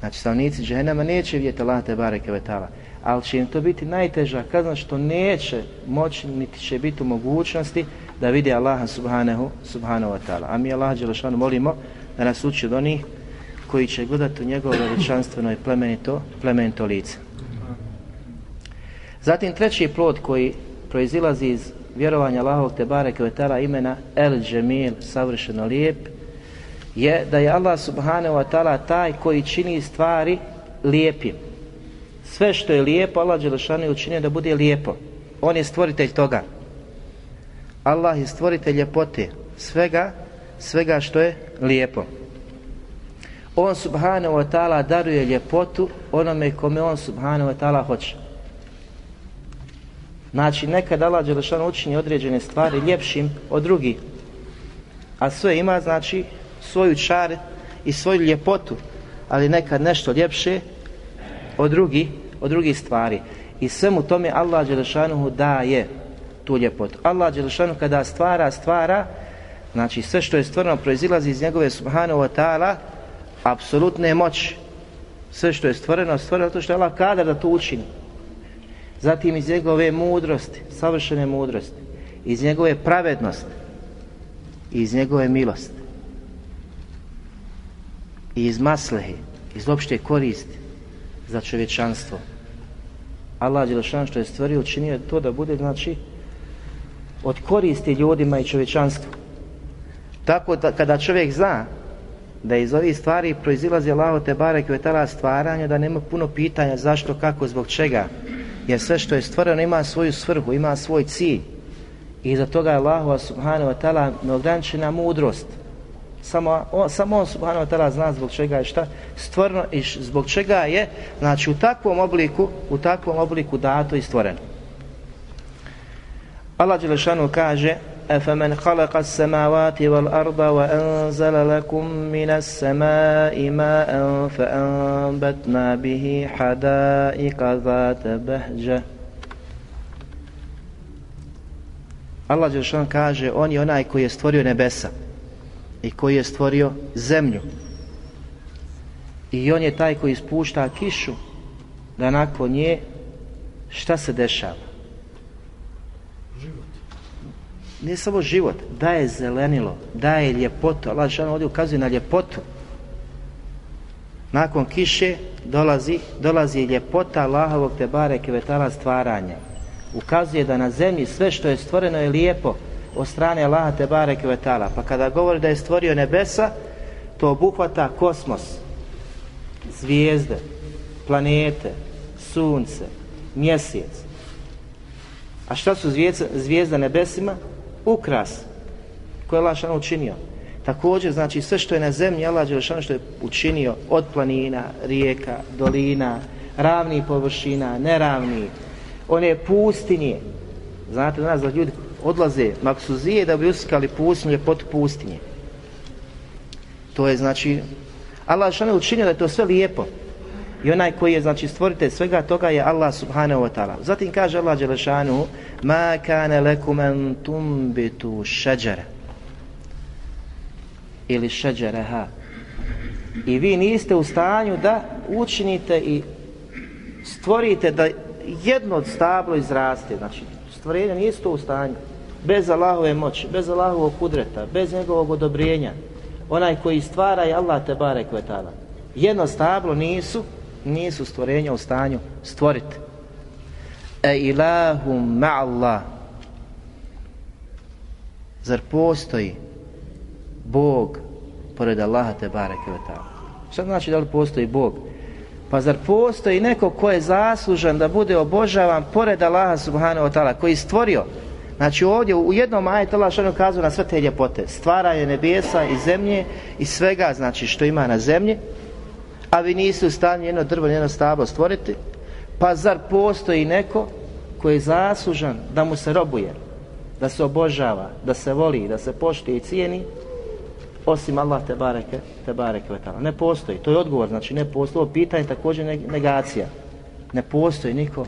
Znači stanovnici džehennema neće vidjeti Allah te bareke ve ta'ala, ali će im to biti najteža kazna što neće moći niti će biti u mogućnosti da vidi Allaha subhanahu, subhanahu wa ta'ala. A mi Allah Đelešanu molimo da nas uči od onih koji će gledati u njegovo veličanstveno i plemenito, plemenito lice. Zatim treći plod koji proizilazi iz vjerovanja Allahovog te bareke ve ta'ala imena El Džemil, savršeno lijep, je da je Allah subhanahu wa ta'ala taj koji čini stvari lijepim. Sve što je lijepo, Allah Đelešanu je učinio da bude lijepo. On je stvoritelj toga. Allah je stvoritelj ljepote. Svega, svega što je lijepo. On subhanahu wa ta'ala daruje ljepotu onome kome on subhanahu wa ta'ala hoće. Znači, nekad Allah Đelešanu učini određene stvari ljepšim od drugih. A sve ima, znači, svoju čar i svoju ljepotu. Ali nekad nešto ljepše od drugih, od drugih stvari. I svemu tome Allah Đelešanuhu daje tu ljepotu. Allah Đelešanu kada stvara, stvara, znači sve što je stvoreno proizilazi iz njegove subhanahu wa ta'ala apsolutne moći. Sve što je stvoreno, stvoreno zato što je Allah kadar da to učini. Zatim iz njegove mudrosti, savršene mudrosti, iz njegove pravednosti, iz njegove milosti, i iz maslehe, iz opšte koristi za čovječanstvo. Allah Đelešan što je stvorio učinio je to da bude znači od koristi ljudima i čovječanstvu. Tako da kada čovjek zna da iz ovih stvari proizilazi Allah te barek vetala stvaranja, da nema puno pitanja zašto, kako, zbog čega. Jer sve što je stvoreno ima svoju svrhu, ima svoj cilj. I za toga je Allahova subhanahu wa ta'ala neograničena mudrost. Samo on, samo on subhanahu wa ta'ala zna zbog čega je šta stvoreno i š- zbog čega je znači u takvom obliku u takvom obliku dato i stvoreno. Allah Đelešanu kaže أفمن خلق السماوات والأرض وأنزل لكم من السماء ماء فأنبتنا به حدائق ذات بهجة Allah Đelešan kaže on je onaj koji je stvorio nebesa i koji je stvorio zemlju i on je taj koji ispušta kišu da nakon nje šta se dešava nije samo život, daje zelenilo, daje ljepotu. Allah Žešanu ovdje ukazuje na ljepotu. Nakon kiše dolazi, dolazi ljepota Allahovog te bareke vetala stvaranja. Ukazuje da na zemlji sve što je stvoreno je lijepo od strane Allaha te bareke. Pa kada govori da je stvorio nebesa, to obuhvata kosmos, zvijezde, planete, sunce, mjesec. A šta su zvijezde, zvijezde nebesima? ukras koji je Allah učinio. Također, znači sve što je na zemlji Allah Žešanu što je učinio od planina, rijeka, dolina, ravnih površina, neravnih, one pustinje. Znate danas da ljudi odlaze maksuzije da bi uskali pustinje pod pustinje. To je znači Allah Žešanu je učinio da je to sve lijepo. I onaj koji je znači stvoritelj svega toga je Allah subhanahu wa ta'ala. Zatim kaže Allah Đelešanu Ma kane lekum tumbitu šeđere ili šeđereha. I vi niste u stanju da učinite i stvorite da jedno od stablo izraste. Znači, stvorenje niste u stanju. Bez Allahove moći, bez Allahovog kudreta, bez njegovog odobrenja. Onaj koji stvara je Allah te bare kvetala. Jedno stablo nisu, nisu stvorenja u stanju stvoriti. E ilahum ma'allah. Zar postoji Bog pored Allaha te bareke ve Šta znači da li postoji Bog? Pa zar postoji neko ko je zaslužan da bude obožavan pored Allaha subhanahu wa ta'ala, koji stvorio? Znači ovdje u jednom ajetu Allah što kazao na sve te ljepote. Stvaranje nebesa i zemlje i svega znači što ima na zemlji, a vi niste u stanju jedno drvo, jedno stablo stvoriti, pa zar postoji neko koji je zaslužan da mu se robuje, da se obožava, da se voli, da se poštuje i cijeni, osim Allah te bareke, te bareke vetala. Ne postoji, to je odgovor, znači ne postoji. Ovo pitanje također negacija. Ne postoji niko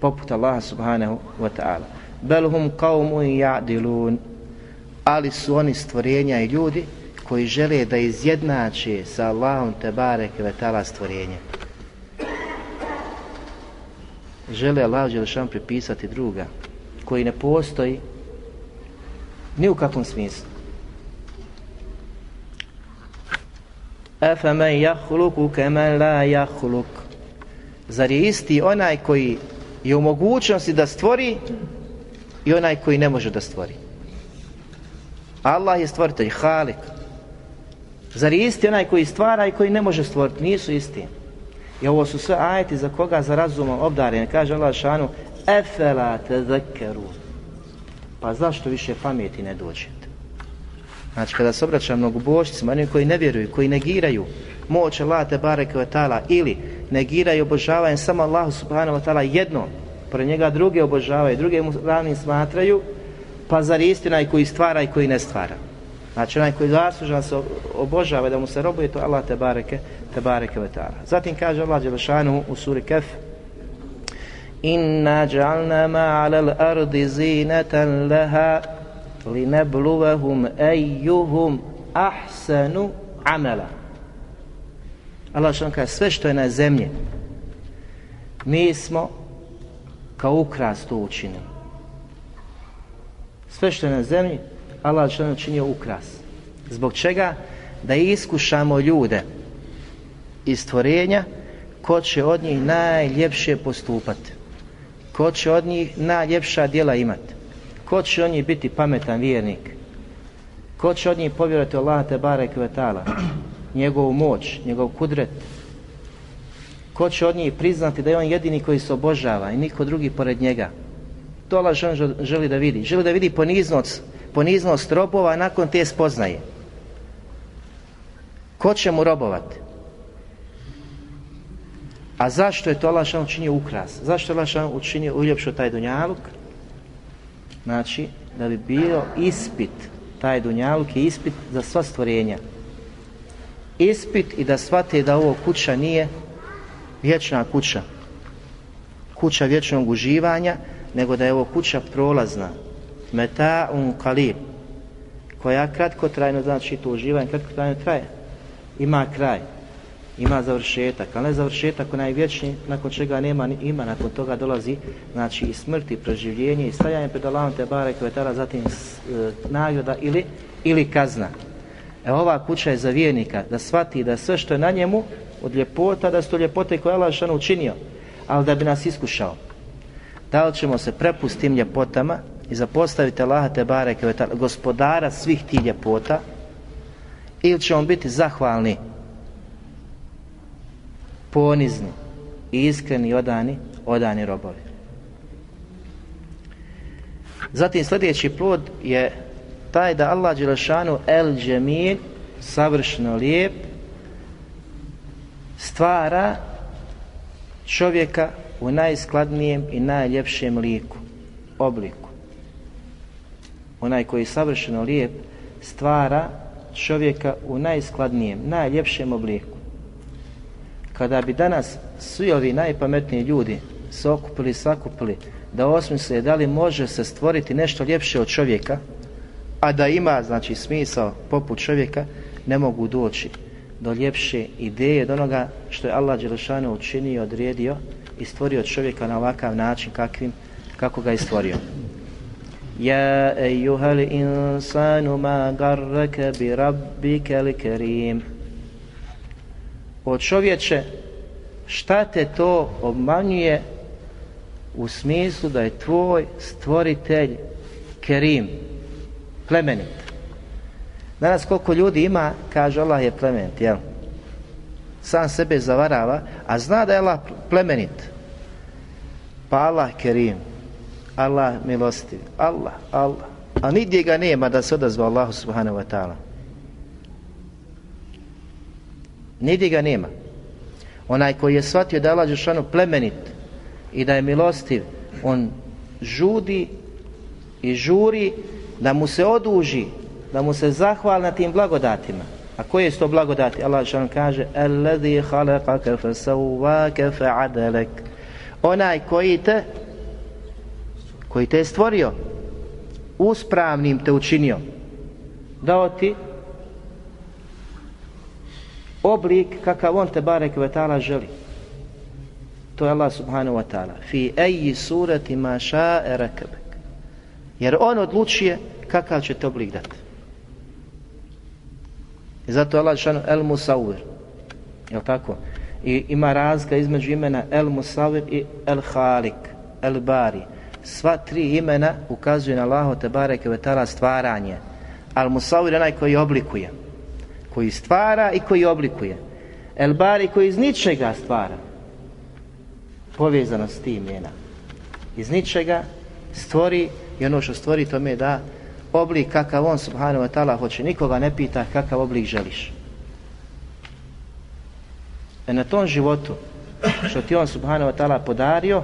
poput Allaha subhanahu wa ta'ala. Belhum kaumu ja'dilun. Ali su oni stvorenja i ljudi koji žele da izjednače sa Allahom te bareke vetala stvorenje. Žele Allah Đelešan pripisati druga koji ne postoji ni u kakvom smislu. Afaman jahluku keman la jahluk. Zar je isti onaj koji je u mogućnosti da stvori i onaj koji ne može da stvori? Allah je stvoritelj, Halik. Zar je isti onaj koji stvara i koji ne može stvoriti? Nisu isti. I ovo su sve ajeti za koga za razumom obdarjen. Kaže Allah šanu, efela te Pa zašto više pameti ne dođete? Znači kada se obraća mnogobožcima, oni koji ne vjeruju, koji negiraju moć Allah te bareke wa ili negiraju obožavanje samo Allahu subhanahu wa ta'ala jedno, pored njega druge obožavaju, druge mu ravnim smatraju, pa zar istina i koji stvara i koji ne stvara. Znači onaj koji zaslužan se obožava da mu se robuje, to Allah te bareke, te bareke ta'ala. Zatim kaže Allah Đelešanu u suri Kef, Inna ja'alna ma'ala al-ardi zinatan laha linebluwahum ejuhum ahsanu amela. Allah što kaže, sve što je na zemlji, mi smo kao ukras to učinili. Sve što je na zemlji, Allah što je učinio ukras. Zbog čega? Da iskušamo ljude iz stvorenja ko će od njih najljepše postupati. Ko će od njih najljepša djela imati. Ko će od njih biti pametan vjernik? Ko će od njih povjerovati Allah te bare kvetala? Njegovu moć, njegov kudret. Ko će od njih priznati da je on jedini koji se obožava i niko drugi pored njega? To Allah želi da vidi. Želi da vidi poniznost, poniznost robova nakon te spoznaje. Ko će mu robovati? A zašto je to Allah učinio ukras? Zašto je Allah učinio uljepšo taj dunjaluk? Znači, da bi bio ispit, taj dunjaluk je ispit za sva stvorenja. Ispit i da shvate da ovo kuća nije vječna kuća. Kuća vječnog uživanja, nego da je ovo kuća prolazna. Meta un kalib. Koja kratkotrajno, znači to uživanje kratkotrajno traje. Ima kraj ima završetak, ali ne završetak onaj vječni, nakon čega nema ni ima, nakon toga dolazi znači i smrt i proživljenje i stajanje pred Allahom te bare tada zatim e, nagrada ili, ili kazna. E ova kuća je za vjernika da shvati da sve što je na njemu od ljepota, da su to ljepote koje je Allah učinio, ali da bi nas iskušao. Da li ćemo se prepustiti tim ljepotama i zapostaviti Allaha te gospodara svih tih ljepota ili ćemo biti zahvalni ponizni i iskreni odani, odani robovi. Zatim sljedeći plod je taj da Allah Đelešanu el džemil, savršeno lijep, stvara čovjeka u najskladnijem i najljepšem liku, obliku. Onaj koji je savršeno lijep stvara čovjeka u najskladnijem, najljepšem obliku. Kada bi danas svi ovi najpametniji ljudi se okupili i sakupili da osmisle da li može se stvoriti nešto ljepše od čovjeka, a da ima znači smisao poput čovjeka, ne mogu doći do ljepše ideje, do onoga što je Allah Đelešanu učinio, odredio i stvorio čovjeka na ovakav način kakvim, kako ga je stvorio. Ja ejuhal insanu ma garraka bi rabbika al karim. O čovječe, šta te to obmanjuje u smislu da je tvoj stvoritelj kerim, plemenit. Danas koliko ljudi ima, kaže Allah je plemenit, jel? Sam sebe zavarava, a zna da je Allah plemenit. Pa Allah kerim, Allah milostiv, Allah, Allah. A nigdje ga nema da se odazva Allahu subhanahu wa ta'ala. Nigdje ga nema. Onaj koji je shvatio da je Allah plemenit i da je milostiv, on žudi i žuri da mu se oduži, da mu se zahvali na tim blagodatima. A koje su to blagodati? Allah Žešanu kaže Alladhi Onaj koji te koji te je stvorio uspravnim te učinio dao ti oblik kakav on te barek vetala želi. To je Allah subhanahu wa ta'ala. Fi eji surati ma ša'e rekabek jer on odlučuje kakav će te oblik dati. I zato Allah šanu el musawir je tako? I ima razlika između imena el musawir i el halik el bari. Sva tri imena ukazuju na Allahu te bareke ve taala stvaranje. Al musawir onaj koji oblikuje, koji stvara i koji oblikuje. El bari koji iz ničega stvara. Povezano s tim imena. Iz ničega stvori i ono što stvori tome da oblik kakav on subhanahu wa ta'ala hoće. Nikoga ne pita kakav oblik želiš. E na tom životu što ti on subhanahu wa ta'ala podario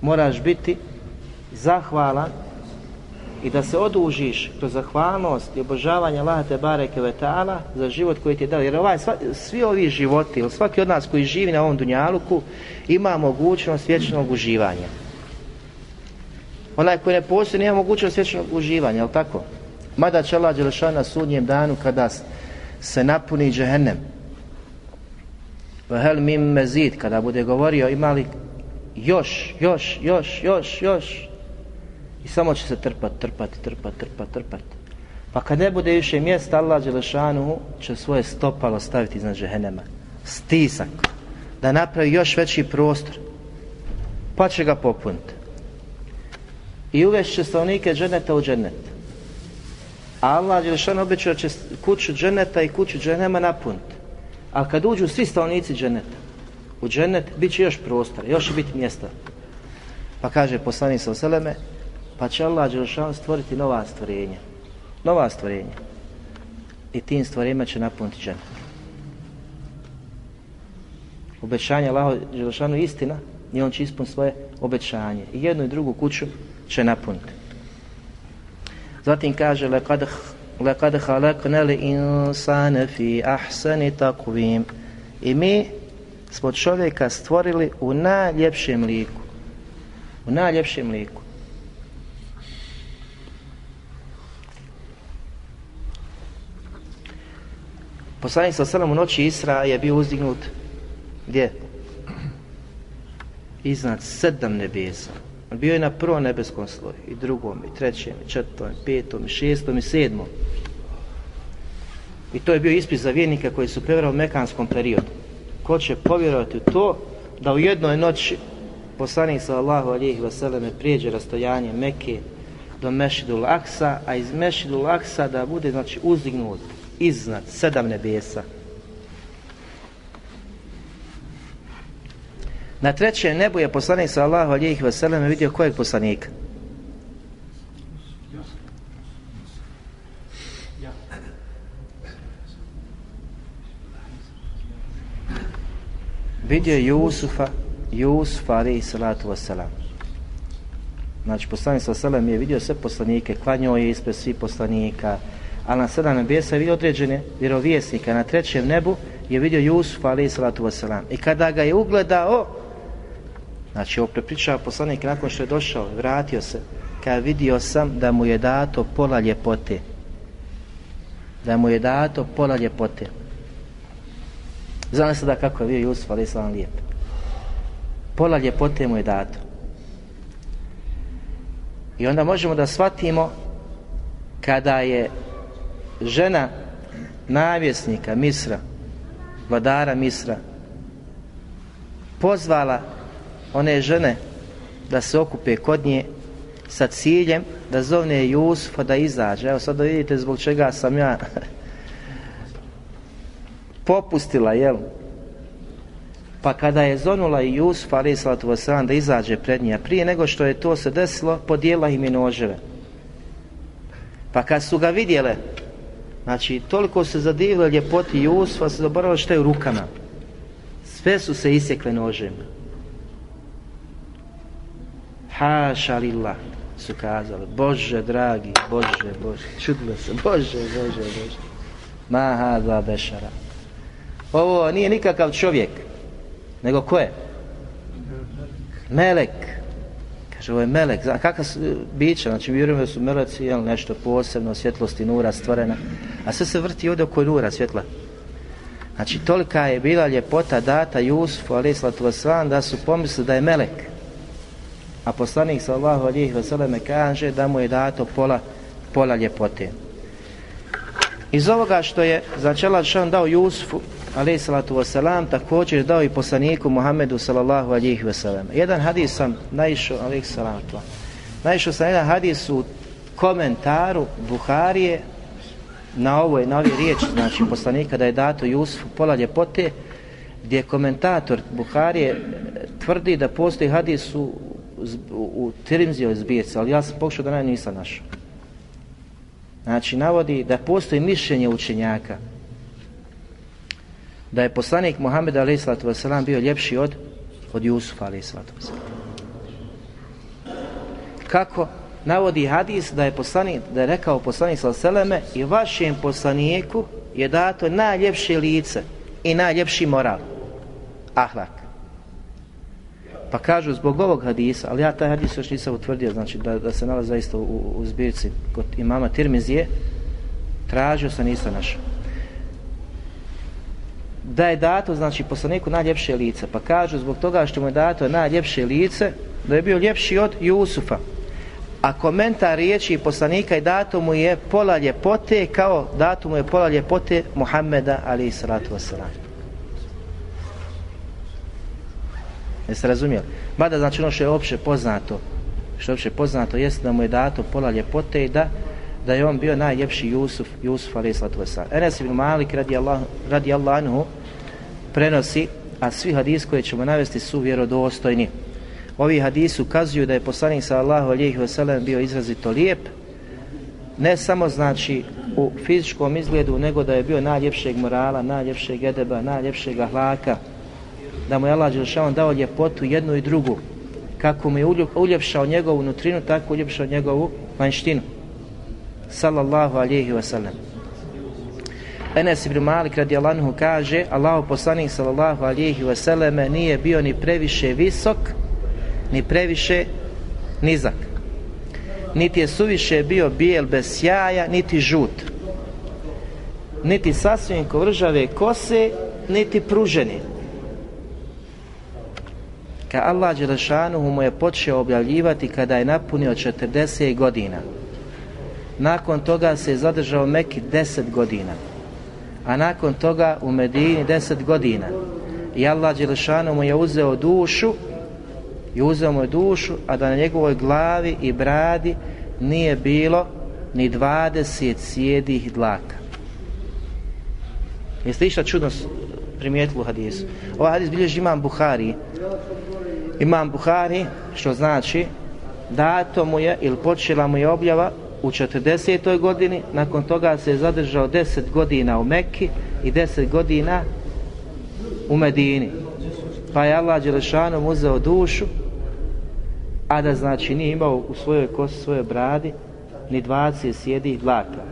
moraš biti zahvalan i da se odužiš kroz zahvalnost i obožavanje Allaha te bareke za život koji ti je dao. Jer ovaj, svi ovi životi, ili svaki od nas koji živi na ovom dunjaluku ima mogućnost vječnog uživanja. Onaj koji ne postoji nema mogućnost vječnog uživanja, jel tako? Mada će Allah Đelešan na sudnjem danu kada se napuni džehennem. Vahel mim mezid, kada bude govorio imali još, još, još, još, još, i samo će se trpat, trpat, trpat, trpat, trpat. Pa kad ne bude više mjesta, Allah Đelešanu će svoje stopalo staviti iznad džehennema. Stisak. Da napravi još veći prostor. Pa će ga popuniti. I uvešće stanovnike dženeta u dženet. Allah Đelešanu obećao će kuću dženeta i kuću dženema napuniti. A kad uđu svi stanovnici dženeta u dženet, bit će još prostora, još će biti mjesta. Pa kaže poslanik sa Seleme, pa će Allah Đelšan stvoriti nova stvorenja. Nova stvorenja. I tim stvorenjima će napuniti dženet. Obećanje Allah Đelšanu je istina i on će ispuniti svoje obećanje. I jednu i drugu kuću će napuniti. Zatim kaže lekad halakna li insane fi ahsani takvim i mi smo čovjeka stvorili u najljepšem liku. U najljepšem liku. Poslanik sa u noći Isra je bio uzdignut gdje? Iznad sedam nebesa. On bio je na prvom nebeskom sloju, i drugom, i trećem, i četvrtom, i petom, i šestom, i sedmom. I to je bio ispis za vjernika koji su prevrali u mekanskom periodu. Ko će povjerovati u to da u jednoj noći poslanik sa Allahu alijih vaseleme prijeđe rastojanje Mekke do Mešidul Aksa, a iz Mešidul Aksa da bude znači uzdignut iznad sedam nebesa. Na trećem nebu je poslanik sa Allahu alijih vaseleme vidio kojeg poslanika? Vidio je Jusufa, Jusufa alijih salatu wasalam. Znači, poslanik sa Selem je vidio sve poslanike, klanjao je ispred svih poslanika, a na sedam nebesa je vidio određene vjerovjesnika. Na trećem nebu je vidio Jusuf alaih salatu wasalam. I kada ga je ugledao, znači ovo prepričava poslanik nakon što je došao, vratio se, kada vidio sam da mu je dato pola ljepote. da mu je dato pola ljepote. Znam se da kako je bio Jusuf, ali islam lijep. Pola ljepote mu je dato. I onda možemo da shvatimo kada je žena navjesnika Misra, vladara Misra, pozvala one žene da se okupe kod nje sa ciljem da zovne Jusufa da izađe. Evo sad da vidite zbog čega sam ja popustila, jel? Pa kada je zonula i ali salatu da izađe pred nje, prije nego što je to se desilo, podijela im je noževe. Pa kad su ga vidjele, znači toliko se zadivile ljepoti Jusufa, se zaboravili što je u rukama. Sve su se isjekle nožima. Haša lillah su kazali. Bože dragi, Bože, Bože. Čudilo se. Bože, Bože, Bože. Ma hada bešara. Ovo nije nikakav čovjek. Nego ko je? Melek. Kaže, ovo je melek. Kakva su bića? Znači, vjerujemo da su meleci, jel, nešto posebno, svjetlosti nura stvorena. A sve se vrti ovdje oko nura svjetla. Znači, tolika je bila ljepota data Jusufu, ali da su pomislili da je melek. A poslanik sallahu alihi vseleme kaže da mu je dato pola, pola ljepote. Iz ovoga što je začela šan dao Jusufu alaihi salatu wasalam također dao i poslaniku Muhammedu sallallahu alihi vseleme. Jedan hadis sam naišao alaihi salatu naišao sam jedan hadis u komentaru Buharije na ovoj, na ove riječi, znači poslanika da je dato Jusufu pola ljepote, gdje komentator Buharije tvrdi da postoji hadis u u Tirmizijoj zbirci, ali ja sam pokušao da najbolje nisam našao. Znači, navodi da postoji mišljenje učenjaka da je poslanik Muhammed a.s. bio ljepši od, od Jusufa a.s. Kako? Navodi hadis da je, poslanik, da je rekao poslanik s.a.v. i vašem poslaniku je dato najljepše lice i najljepši moral. Ahlak. Pa kažu zbog ovog hadisa, ali ja taj hadis još nisam utvrdio, znači da, da se nalazi zaista u, u zbirci kod imama Tirmizije, tražio sam nisam našao. Da je dato, znači, poslaniku najljepše lice, pa kažu zbog toga što mu je dato najljepše lice, da je bio ljepši od Jusufa. A komentar riječi poslanika i dato mu je pola ljepote kao dato mu je pola ljepote Muhammeda ali salatu wasalam. Jeste razumjeli? Mada znači ono što je opće poznato, što je opće poznato jest da mu je dato pola ljepote i da, da je on bio najljepši Jusuf, Jusuf alaih sallatu Enes ibn Malik radi, Allah, radi anhu prenosi, a svi hadis koje ćemo navesti su vjerodostojni. Ovi hadisi ukazuju da je poslanik sallahu alijih wasallam bio izrazito lijep, ne samo znači u fizičkom izgledu, nego da je bio najljepšeg morala, najljepšeg edeba, najljepšeg ahlaka, da mu je Allah Đelšavan dao ljepotu jednu i drugu. Kako mu je uljepšao njegovu nutrinu, tako uljepšao njegovu vanjštinu. Sallallahu alihi wasallam. Enes ibn Malik radi Allahanhu kaže Allahu poslanik sallallahu alihi wasallam nije bio ni previše visok ni previše nizak. Niti je suviše bio bijel bez sjaja, niti žut. Niti sasvim kovržave kose, niti pruženi ka Allah Đelešanuhu mu je počeo objavljivati kada je napunio 40 godina. Nakon toga se je zadržao Meki 10 godina. A nakon toga u Medini 10 godina. I Allah Đelešanu mu je uzeo dušu i uzeo mu je dušu, a da na njegovoj glavi i bradi nije bilo ni 20 sjedih dlaka. Jeste išta čudno primijetili u hadisu? Ovaj hadis bilježi imam Buhari Imam Buhari, što znači dato mu je ili počela mu je objava u 40. godini, nakon toga se je zadržao 10 godina u Mekki i 10 godina u Medini. Pa je Allah Đelešanom uzeo dušu, a da znači nije imao u svojoj kosi, svojoj bradi, ni 20 sjedi dlaka.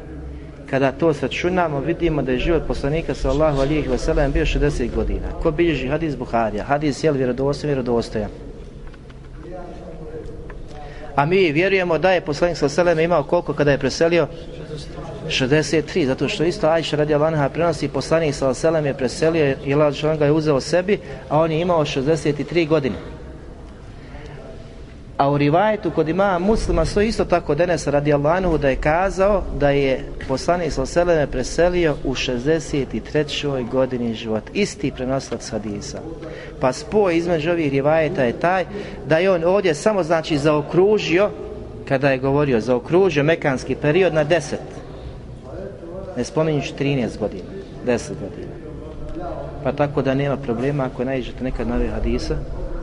Kada to sačunamo, vidimo da je život poslanika sallahu alihi wasallam bio 60 godina. Ko bilježi hadis Buharija? Hadis je li vjerodostojan, vjerodostojan. A mi vjerujemo da je poslanik sallallahu imao koliko kada je preselio? 63, zato što isto Ajša radi Anha prenosi poslanik sa selem je preselio i ga je uzeo sebi, a on je imao 63 godine. A u rivajetu kod imama muslima stoji isto tako Denes radi Anhu da je kazao da je poslanik sa selem je preselio u 63. godini života. Isti prenosilac hadisa. Pa spoj između ovih rivajeta je taj da je on ovdje samo znači zaokružio kada je govorio zaokružio mekanski period na 10 ne spominjući 13 godina, 10 godina. Pa tako da nema problema ako naiđete nekad na hadisa,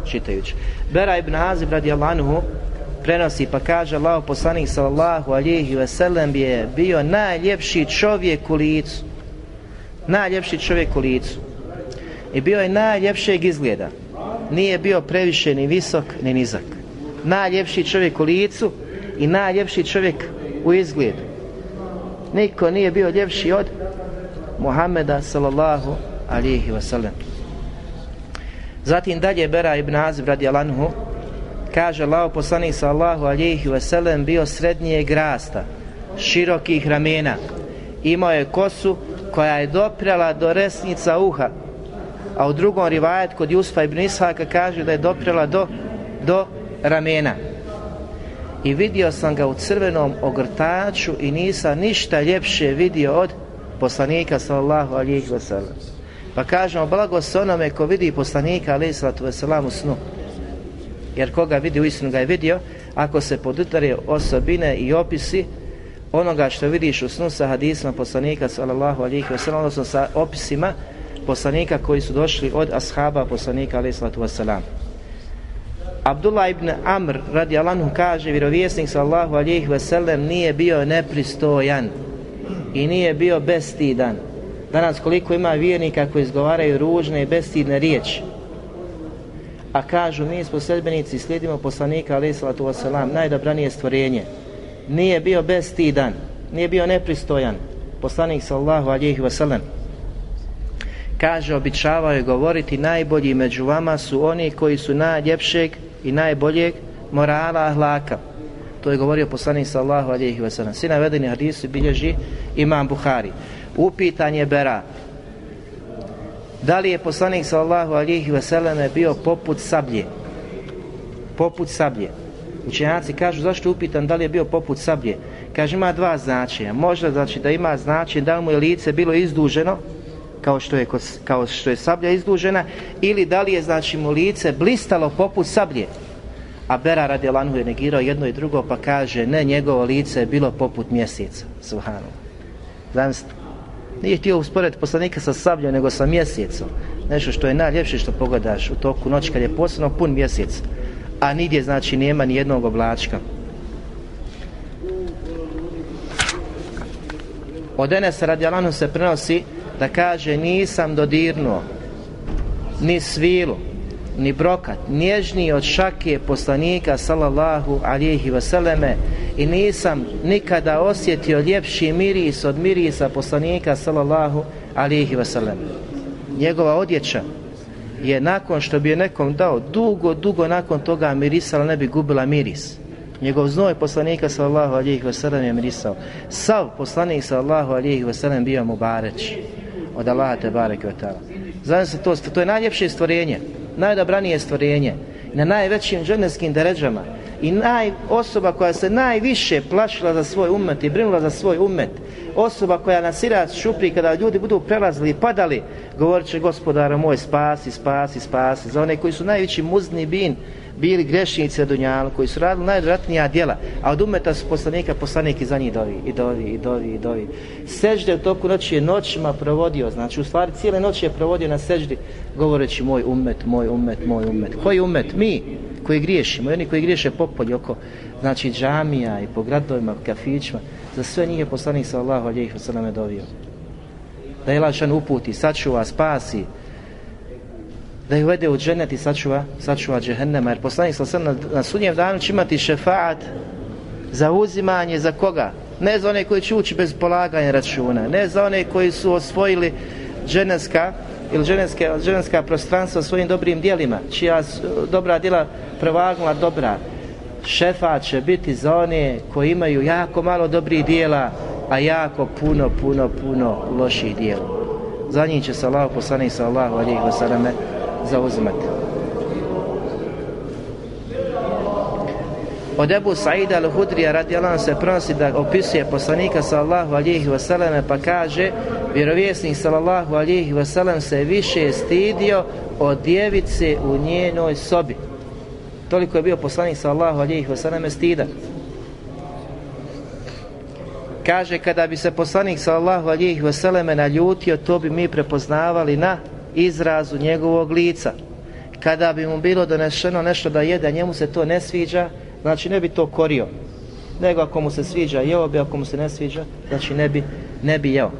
čitajući. Bera ibn Azib radi Allahanhu prenosi pa kaže Allah poslanik sallallahu alihi wasallam je bio najljepši čovjek u licu. Najljepši čovjek u licu. I bio je najljepšeg izgleda. Nije bio previše ni visok ni nizak. Najljepši čovjek u licu i najljepši čovjek u izgledu niko nije bio ljepši od Muhammeda sallallahu alihi wasallam. Zatim dalje Bera ibn Azib radi Alanhu kaže Allah poslanik sallallahu alihi wasallam bio srednjeg rasta širokih ramena. Imao je kosu koja je doprela do resnica uha. A u drugom rivajet kod Jusfa ibn Ishaka kaže da je doprela do, do ramena. I vidio sam ga u crvenom ogrtaču i nisam ništa ljepše vidio od poslanika sallallahu alihi wasallam. Pa kažemo blago se onome ko vidi poslanika alihi sallatu u snu. Jer koga vidi u istinu ga je vidio, ako se podutare osobine i opisi onoga što vidiš u snu sa hadisma poslanika sallallahu alihi wasallam, odnosno sa opisima poslanika koji su došli od ashaba poslanika alihi sallatu. Abdullah ibn Amr radi Allahu kaže vjerovjesnik sallahu alijih veselem nije bio nepristojan i nije bio bestidan. Danas koliko ima vjernika koji izgovaraju ružne i bestidne riječi. A kažu mi smo sedbenici slijedimo poslanika alaih sallatu wasalam najdobranije stvorenje. Nije bio bestidan, nije bio nepristojan. Poslanik sallahu alijih veselem kaže običavao je govoriti najbolji među vama su oni koji su najljepšeg i najboljeg morala ahlaka. To je govorio poslanik sallahu alihi wasallam. Svi navedeni hadisi bilježi imam Buhari. Upitan je Bera. Da li je poslanik sallahu alihi wasallam bio poput sablje? Poput sablje. Učenjaci kažu zašto upitan da li je bio poput sablje? Kaže ima dva značenja. Možda znači da ima značenje da li mu je lice bilo izduženo kao što je, kao što je sablja izdužena ili da li je znači mu lice blistalo poput sablje a Bera radi Lanhu je negirao jedno i drugo pa kaže ne njegovo lice je bilo poput mjeseca Subhanu Zamislite nije htio usporediti poslanika sa sabljom nego sa mjesecom. Nešto što je najljepše što pogledaš u toku noći kad je posebno pun mjesec a nigdje znači nema ni jednog oblačka. Od Enesa radi Lanhu se prenosi da kaže nisam dodirnuo ni svilu ni brokat nježniji od šake poslanika sallallahu alihi vseleme i nisam nikada osjetio ljepši miris od mirisa poslanika sallallahu alihi vseleme njegova odjeća je nakon što bi je nekom dao dugo, dugo nakon toga mirisala ne bi gubila miris. Njegov znoj poslanika sallallahu alihi vselem je mirisao. Sav poslanik sallallahu alihi vselem bio mu bareć od Allaha te bareke Znam se to, to je najljepše stvorenje, najdobranije stvorenje, na najvećim dženevskim deređama i naj, osoba koja se najviše plašila za svoj umet i brinula za svoj umet, osoba koja na sirac šupri kada ljudi budu prelazili i padali, govorit će gospodara moj spasi, spasi, spasi, za one koji su najveći muzni bin, bili grešnici na Dunjalu, koji su radili najvratnija djela, a od umeta su poslanika, poslanik i za njih dovi, i dovi, i dovi, i dovi. Sežde u toku noći je noćima provodio, znači u stvari cijele noći je provodio na seždi, govoreći moj umet, moj umet, moj umet. Koji umet? Mi koji griješimo, oni koji griješe popolj oko, znači džamija i po gradovima, kafićima, za sve njih je poslanik sallallahu alejhi ve selleme dovio. Da je lašan uputi, sačuva, spasi, da ih uvede u dženet i sačuva, sačuva džehennema. Jer poslanik sa na, na sudnjem danu će imati šefaat za uzimanje za koga? Ne za one koji će ući bez polaganja računa, ne za one koji su osvojili dženevska ili dženevske, dženevska prostranstva svojim dobrim dijelima, čija dobra djela prevagnula dobra. Šefa će biti za one koji imaju jako malo dobrih dijela a jako puno, puno, puno loših dijela. Za njih će se Allah poslanik sallahu alihi wasallam zauzimati. Od Ebu Saida al-Hudrija radijalan se prenosi da opisuje poslanika sallallahu alihi wasallam pa kaže vjerovjesnik sallallahu alihi wasallam se više stidio od djevice u njenoj sobi. Toliko je bio poslanik sallallahu alihi wasallam stidan. Kaže kada bi se poslanik sallallahu alihi wasallam naljutio to bi mi prepoznavali na izrazu njegovog lica. Kada bi mu bilo donešeno nešto da jede, njemu se to ne sviđa, znači ne bi to korio. Nego ako mu se sviđa jeo bi, ako mu se ne sviđa, znači ne bi, ne bi jeo.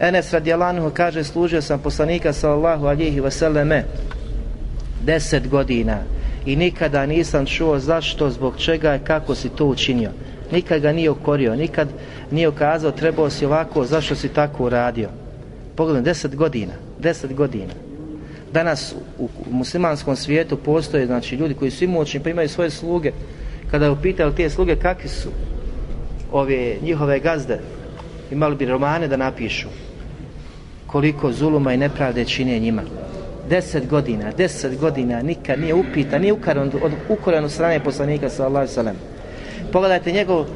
Enes radijalanhu kaže služio sam poslanika sallallahu alihi wasallame deset godina i nikada nisam čuo zašto, zbog čega i kako si to učinio. Nikad ga nije ukorio, nikad nije ukazao trebao si ovako, zašto si tako uradio. Pogledaj, deset godina, deset godina. Danas u muslimanskom svijetu postoje znači ljudi koji su imućni pa imaju svoje sluge. Kada upitaju te sluge kakvi su ove njihove gazde, imali bi romane da napišu koliko zuluma i nepravde čine njima. Deset godina, deset godina nikad nije upita, nije ukoren od, od strane poslanika sallallahu. Pogledajte njegov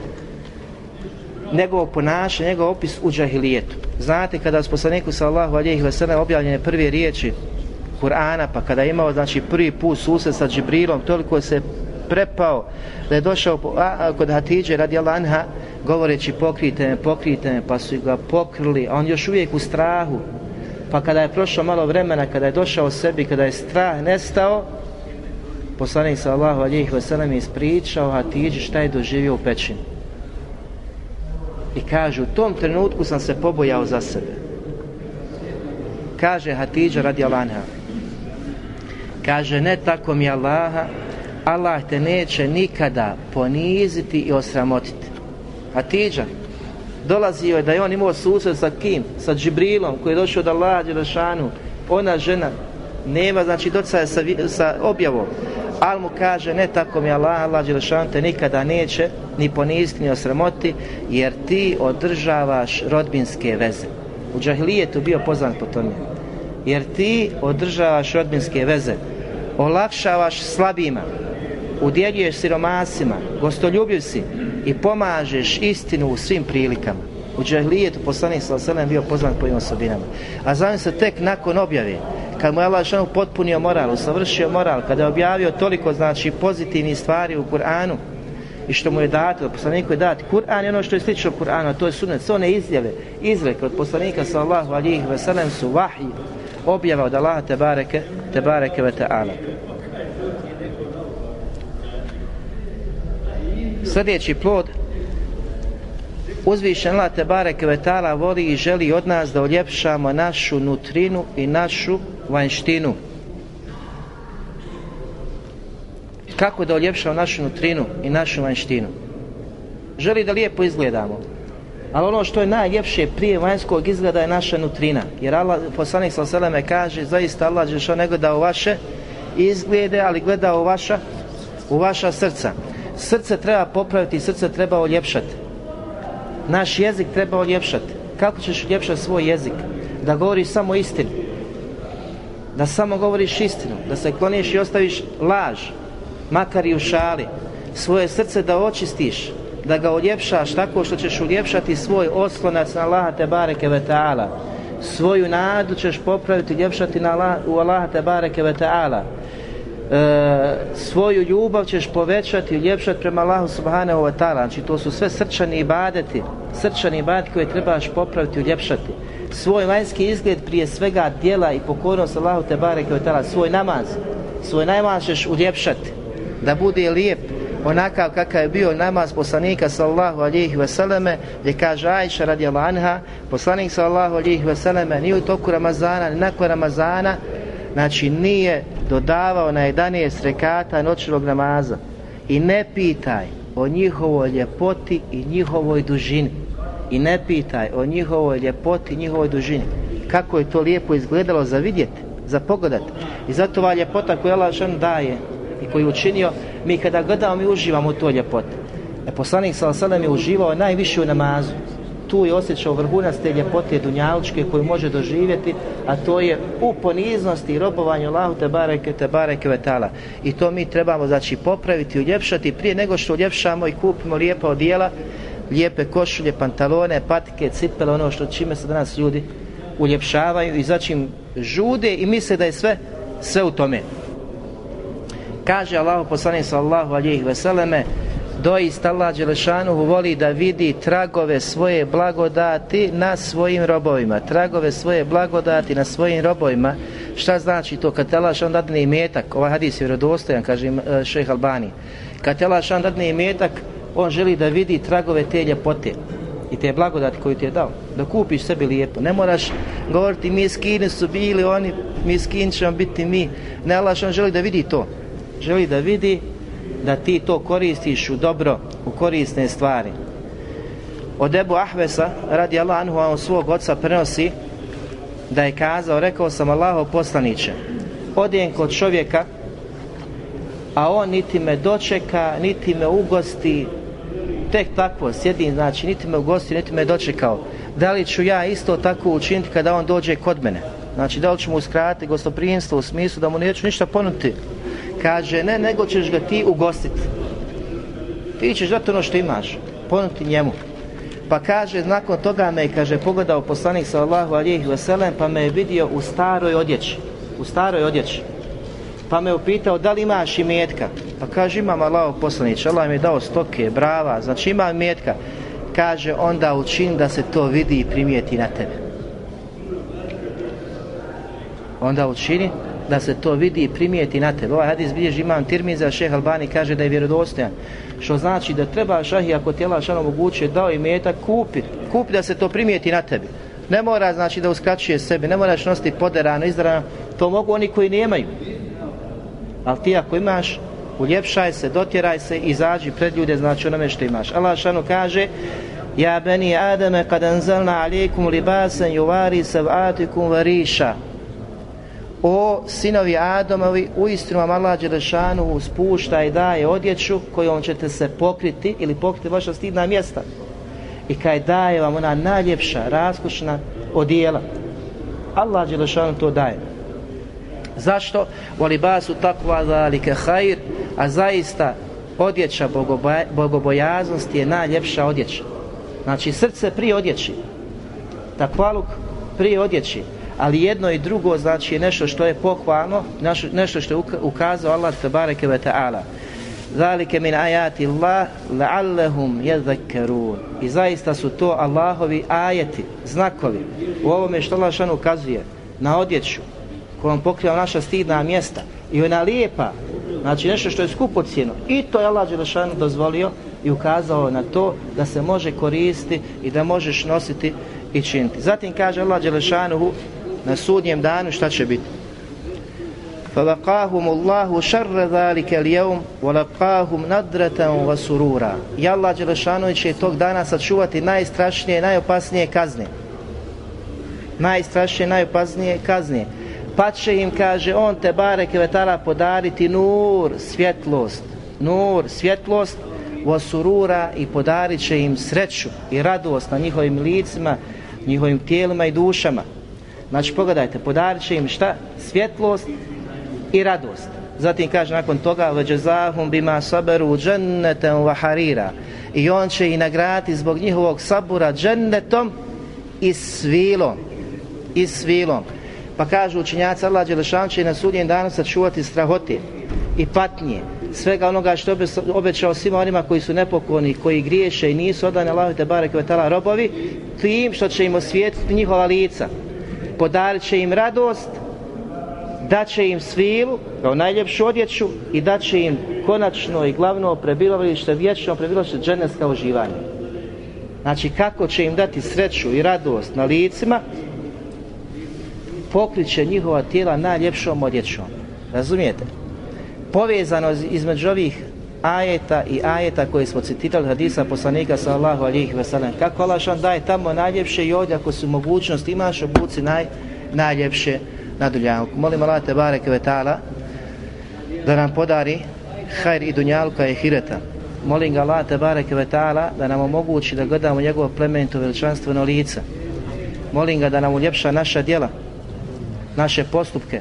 njegovog ponašanja, njegov opis u džahilijetu. Znate kada s poslaniku sallallahu alejhi ve sellem objavljene prve riječi Kur'ana, pa kada je imao znači prvi put susret sa Džibrilom, toliko se prepao da je došao a, kod Hatidže radi anha govoreći pokrijte me, pokrijte me, pa su ga pokrili, a on još uvijek u strahu. Pa kada je prošlo malo vremena, kada je došao sebi, kada je strah nestao, poslanik sallallahu alejhi ve sellem je ispričao Hatidži šta je doživio u pećini. I kaže, u tom trenutku sam se pobojao za sebe. Kaže Hatidža radi Alanha. Kaže, ne tako mi Allaha, Allah te neće nikada poniziti i osramotiti. Hatidža, dolazio je da je on imao susret sa kim? Sa Džibrilom koji je došao od Allaha Đelešanu. Ona žena nema znači docaja sa, sa objavom. Al mu kaže ne tako mi Allah, Allah Đelešanu te nikada neće ni poniziti ni osramoti jer ti održavaš rodbinske veze. U džahilijetu bio poznat po tome. Jer ti održavaš rodbinske veze. Olakšavaš slabima. Udjeljuješ siromasima. Gostoljubiv si. I pomažeš istinu u svim prilikama. U džahilijetu poslanik sallallahu bio poznat po ovim osobinama. A znam se tek nakon objave kad mu je Allah potpunio moral, usavršio moral, kada je objavio toliko znači pozitivnih stvari u Kur'anu i što mu je dato, poslaniku je dat Kur'an je ono što je slično Kur'anu, to je sunet, one izjave, izreke od poslanika sallahu alihi veselem su vahij, objava od Allaha te bareke, te bareke ve ta'ala. Sljedeći plod Uzvišen Allah te bareke ve ta'ala voli i želi od nas da uljepšamo našu nutrinu i našu vanštinu. Kako da uljepšamo našu nutrinu i našu vanštinu? Želi da lijepo izgledamo. Ali ono što je najljepše prije vanjskog izgleda je naša nutrina. Jer Allah, poslanik sa seleme kaže, zaista Allah što ne gleda u vaše izglede, ali gleda u vaša, u vaša srca. Srce treba popraviti, srce treba uljepšati. Naš jezik treba uljepšati. Kako ćeš uljepšati svoj jezik? Da govoriš samo istinu. Da samo govoriš istinu. Da se kloniš i ostaviš laž. Makar i u šali. Svoje srce da očistiš. Da ga uljepšaš tako što ćeš uljepšati svoj oslonac na Allaha te bareke ve ta'ala. Svoju nadu ćeš popraviti, uljepšati na Allah, u Allaha te bareke ve ta'ala. E, svoju ljubav ćeš povećati uljepšati prema Allahu subhanahu wa ta'ala. Znači to su sve srčani ibadeti, srčani ibadeti koje trebaš popraviti uljepšati. Svoj vanjski izgled prije svega djela i pokornost Allahu te bareke wa ta'ala, svoj namaz, svoj namaz ćeš uljepšati da bude lijep onakav kakav je bio namaz poslanika sallallahu alihi vseleme gdje kaže Ajša radijallahu anha poslanik sallallahu alihi vseleme ni u toku Ramazana ni nakon Ramazana znači nije dodavao na 11 rekata noćnog namaza. I ne pitaj o njihovoj ljepoti i njihovoj dužini. I ne pitaj o njihovoj ljepoti i njihovoj dužini. Kako je to lijepo izgledalo za vidjeti za pogledat i zato ova ljepota koju Allah daje i koju učinio mi kada gledamo mi uživamo u toj ljepoti e poslanik sa je uživao najviše u namazu tu je osjećao vrhunac te ljepote dunjalučke koju može doživjeti, a to je u poniznosti i robovanju Allahu te bareke te bareke vetala. I to mi trebamo znači popraviti, uljepšati prije nego što uljepšamo i kupimo lijepa odijela, lijepe košulje, pantalone, patike, cipele, ono što čime se danas ljudi uljepšavaju i začim žude i misle da je sve sve u tome. Kaže Allahu poslanik sallallahu alejhi ve selleme doista Allah Đelešanuhu voli da vidi tragove svoje blagodati na svojim robovima. Tragove svoje blagodati na svojim robovima. Šta znači to? Kad Allah šan dadne imetak, ovaj hadis je vjerodostojan, kaže e, šejh Albani. Kad Allah šan dadne imetak, on želi da vidi tragove te ljepote i te blagodati koju ti je dao. Da kupiš sebi lijepo. Ne moraš govoriti mi skini su bili oni, mi skin ćemo biti mi. Ne, Allah šan želi da vidi to. Želi da vidi da ti to koristiš u dobro, u korisne stvari. Od Ebu Ahvesa, radi Allah anhu, on svog oca prenosi da je kazao, rekao sam Allaho poslaniće, odijem kod čovjeka, a on niti me dočeka, niti me ugosti, tek tako sjedim, znači niti me ugosti, niti me dočekao. Da li ću ja isto tako učiniti kada on dođe kod mene? Znači da li ću mu uskratiti gostoprinstvo u smislu da mu neću ništa ponuditi kaže ne, nego ćeš ga ti ugostiti. Ti ćeš dati ono što imaš, ponuti njemu. Pa kaže, nakon toga me kaže, pogledao poslanik sallahu alijih veselem, pa me je vidio u staroj odjeći. U staroj odjeći. Pa me upitao, da li imaš i? Pa kaže, imam Allah poslanić, Allah mi je dao stoke, brava, znači imam metka. Kaže, onda učin da se to vidi i primijeti na tebe. Onda učini da se to vidi i primijeti na tebe. Ovaj hadis bilježi imam Tirmiza, šeh Albani kaže da je vjerodostojan. Što znači da treba šahi ako tijela šano omogućuje dao i metak kupi. Kupi da se to primijeti na tebi. Ne mora znači da uskraćuje sebi, ne moraš nositi poderano, izdrano. To mogu oni koji nemaju. Ali ti ako imaš, uljepšaj se, dotjeraj se, izađi pred ljude, znači onome što imaš. Allah šano kaže, Ja beni Adame kad anzalna alijekum libasan juvari savatikum variša o sinovi Adomovi, uistinu vam Allah Đelešanu spušta i daje odjeću kojom ćete se pokriti ili pokriti vaša stidna mjesta. I kaj daje vam ona najljepša, raskošna odijela. Allah Đelešanu to daje. Zašto? U libasu takva zalike hajr, a zaista odjeća bogobojaznosti je najljepša odjeća. Znači srce prije odjeći. Takvaluk prije odjeći ali jedno i drugo znači je nešto što je pohvalno, nešto što je ukazao Allah tabareke ve ta'ala. Zalike min ajati Allah la'allahum yadhakkarun. I zaista su to Allahovi ajeti, znakovi. U ovome što Allah šan ukazuje na odjeću kojom pokriva naša stidna mjesta i ona lijepa, znači nešto što je skupo cijeno. I to je Allah Đelešan dozvolio i ukazao na to da se može koristiti i da možeš nositi i činiti. Zatim kaže Allah Đelešanuhu na sudnjem danu šta će biti فَلَقَاهُمُ اللَّهُ شَرَّ ذَلِكَ الْيَوْمِ وَلَقَاهُمْ نَدْرَةً وَسُرُورًا I Allah Đelešanović će tog dana sačuvati najstrašnije, najopasnije kazne. Najstrašnije, najopasnije kazne. Pa će im, kaže, on te bare kevetala podariti nur, svjetlost. Nur, svjetlost, surura i podarit će im sreću i radost na njihovim licima, njihovim tijelima i dušama. Znači pogledajte, podarit će im šta? Svjetlost i radost. Zatim kaže nakon toga veđezahum bima saberu džennetem wa harira. I on će i nagrati zbog njihovog sabura džennetom i svilom. I svilom. Pa kažu učinjaci Allah Đelešan će na sudnjem danu sačuvati strahote i patnje svega onoga što je obećao svima onima koji su nepokoni, koji griješe i nisu odane Allahu te barek robovi, tim što će im osvijetiti njihova lica podarit će im radost, daće im svilu kao najljepšu odjeću i daće im konačno i glavno prebilovalište, vječno prebilovalište dženevska uživanja. Znači kako će im dati sreću i radost na licima, pokriće njihova tijela najljepšom odjećom. Razumijete? Povezano između ovih ajeta i ajeta koje smo citirali hadisa poslanika sallahu alihi wasalam. Kako Allah daje tamo najljepše i ovdje ako su mogućnosti imaš obuci naj, najljepše na dunjalku. Molim Allah te bareke ve ta'ala da nam podari hajr i dunjalka i hireta. Molim ga Allah tebareke ve ta'ala da nam omogući da gledamo njegovo plemenito veličanstveno lice. Molim ga da nam uljepša naša djela, naše postupke,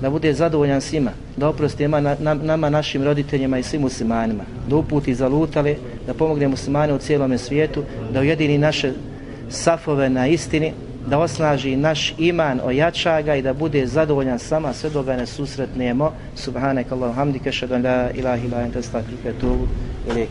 da bude zadovoljan svima, da oprosti nama, na- nama našim roditeljima i svim muslimanima, da uputi zalutale, da pomogne muslimane u cijelome svijetu, da ujedini naše safove na istini, da osnaži naš iman, ojača ga i da bude zadovoljan sama sve dok ga ne susretnemo. Subhanak Allahu hamdike, šadu an la ilaha ila ente, stakfirke, tubu, ilijek,